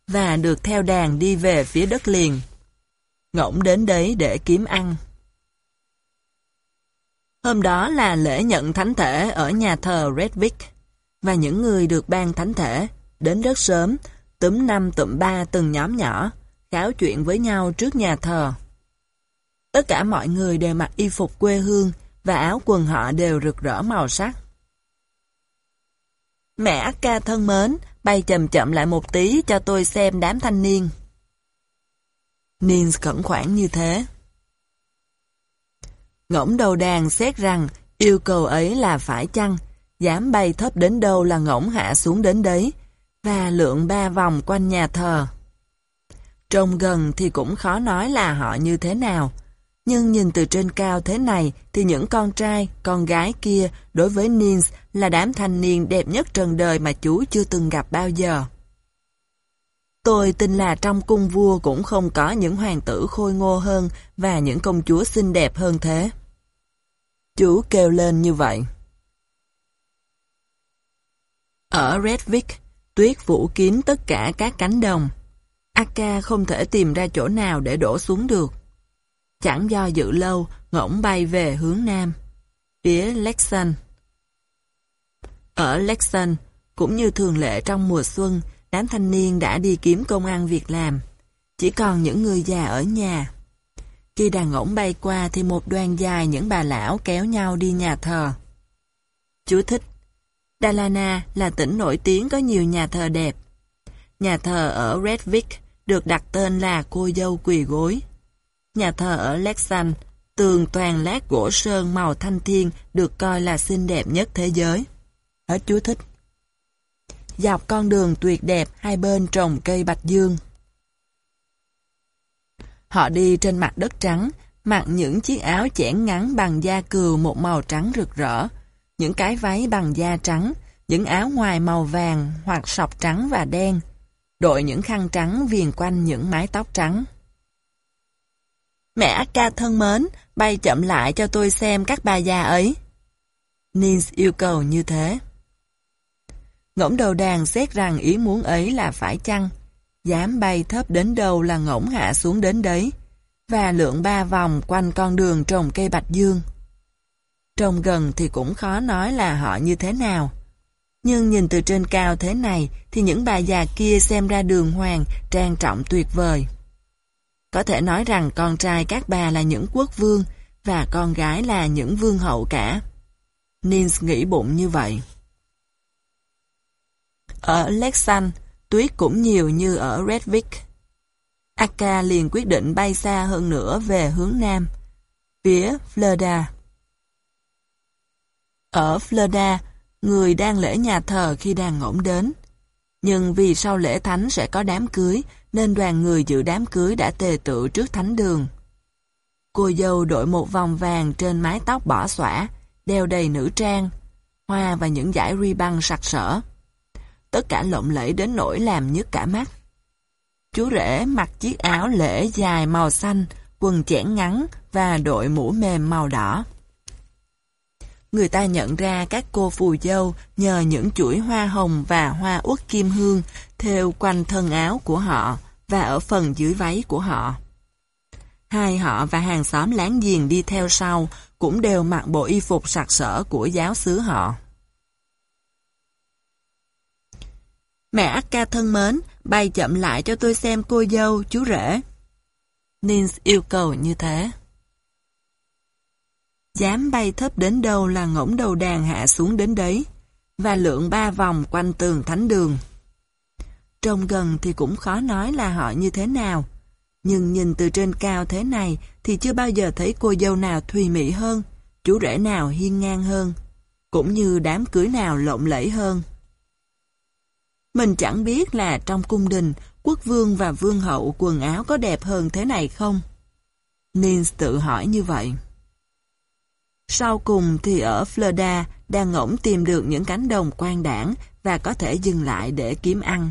Speaker 1: và được theo đàn đi về phía đất liền. Ngỗng đến đấy để kiếm ăn. Hôm đó là lễ nhận thánh thể ở nhà thờ Redwick, và những người được ban thánh thể đến rất sớm, túm năm tụm ba từng nhóm nhỏ, kháo chuyện với nhau trước nhà thờ. Tất cả mọi người đều mặc y phục quê hương và áo quần họ đều rực rỡ màu sắc. Mẹ ca thân mến, bay chậm chậm lại một tí cho tôi xem đám thanh niên. Nins khẩn khoản như thế. Ngỗng đầu đàn xét rằng yêu cầu ấy là phải chăng, dám bay thấp đến đâu là ngỗng hạ xuống đến đấy, và lượng ba vòng quanh nhà thờ. Trông gần thì cũng khó nói là họ như thế nào, nhưng nhìn từ trên cao thế này thì những con trai, con gái kia đối với Nins là đám thanh niên đẹp nhất trần đời mà chú chưa từng gặp bao giờ. Tôi tin là trong cung vua cũng không có những hoàng tử khôi ngô hơn và những công chúa xinh đẹp hơn thế. Chú kêu lên như vậy. Ở Redwick, tuyết phủ kín tất cả các cánh đồng. Akka không thể tìm ra chỗ nào để đổ xuống được. Chẳng do dự lâu, ngỗng bay về hướng nam, phía Lexan. Ở Lexan, cũng như thường lệ trong mùa xuân, đám thanh niên đã đi kiếm công ăn việc làm. Chỉ còn những người già ở nhà. Khi đàn ngỗng bay qua thì một đoàn dài những bà lão kéo nhau đi nhà thờ. Chú thích Dalarna là tỉnh nổi tiếng có nhiều nhà thờ đẹp. Nhà thờ ở Redvik được đặt tên là cô dâu quỳ gối. Nhà thờ ở Lexan, tường toàn lát gỗ sơn màu thanh thiên được coi là xinh đẹp nhất thế giới. Hết chú thích. Dọc con đường tuyệt đẹp hai bên trồng cây bạch dương. Họ đi trên mặt đất trắng, mặc những chiếc áo chẽn ngắn bằng da cừu một màu trắng rực rỡ, những cái váy bằng da trắng, những áo ngoài màu vàng hoặc sọc trắng và đen, đội những khăn trắng viền quanh những mái tóc trắng. Mẹ ca thân mến, bay chậm lại cho tôi xem các bà già ấy. Nins yêu cầu như thế. Ngỗng đầu đàn xét rằng ý muốn ấy là phải chăng, dám bay thấp đến đâu là ngỗng hạ xuống đến đấy, và lượn ba vòng quanh con đường trồng cây bạch dương. Trông gần thì cũng khó nói là họ như thế nào. Nhưng nhìn từ trên cao thế này thì những bà già kia xem ra đường hoàng, trang trọng tuyệt vời. Có thể nói rằng con trai các bà là những quốc vương và con gái là những vương hậu cả. Nils nghĩ bụng như vậy. Ở Lexan, tuyết cũng nhiều như ở Redwick. akka liền quyết định bay xa hơn nữa về hướng nam, phía Florida. Ở Florida, người đang lễ nhà thờ khi đàn ngỗng đến. Nhưng vì sau lễ thánh sẽ có đám cưới, nên đoàn người dự đám cưới đã tề tự trước thánh đường. Cô dâu đội một vòng vàng trên mái tóc bỏ xõa, đeo đầy nữ trang, hoa và những dải ri băng sặc sỡ. Tất cả lộng lẫy đến nỗi làm nhức cả mắt. Chú rể mặc chiếc áo lễ dài màu xanh, quần chẽn ngắn và đội mũ mềm màu đỏ. Người ta nhận ra các cô phù dâu nhờ những chuỗi hoa hồng và hoa uất kim hương thêu quanh thân áo của họ và ở phần dưới váy của họ. Hai họ và hàng xóm láng giềng đi theo sau cũng đều mặc bộ y phục sặc sỡ của giáo xứ họ. Mẹ Akka thân mến, bay chậm lại cho tôi xem cô dâu, chú rể. Nins yêu cầu như thế. Dám bay thấp đến đâu là ngỗng đầu đàn hạ xuống đến đấy, và lượn ba vòng quanh tường thánh đường. Trông gần thì cũng khó nói là họ như thế nào. Nhưng nhìn từ trên cao thế này thì chưa bao giờ thấy cô dâu nào thùy mị hơn, chú rể nào hiên ngang hơn, cũng như đám cưới nào lộng lẫy hơn. Mình chẳng biết là trong cung đình, quốc vương và vương hậu quần áo có đẹp hơn thế này không? Nils tự hỏi như vậy. Sau cùng thì ở Florida, đang ngỗng tìm được những cánh đồng quan đảng và có thể dừng lại để kiếm ăn.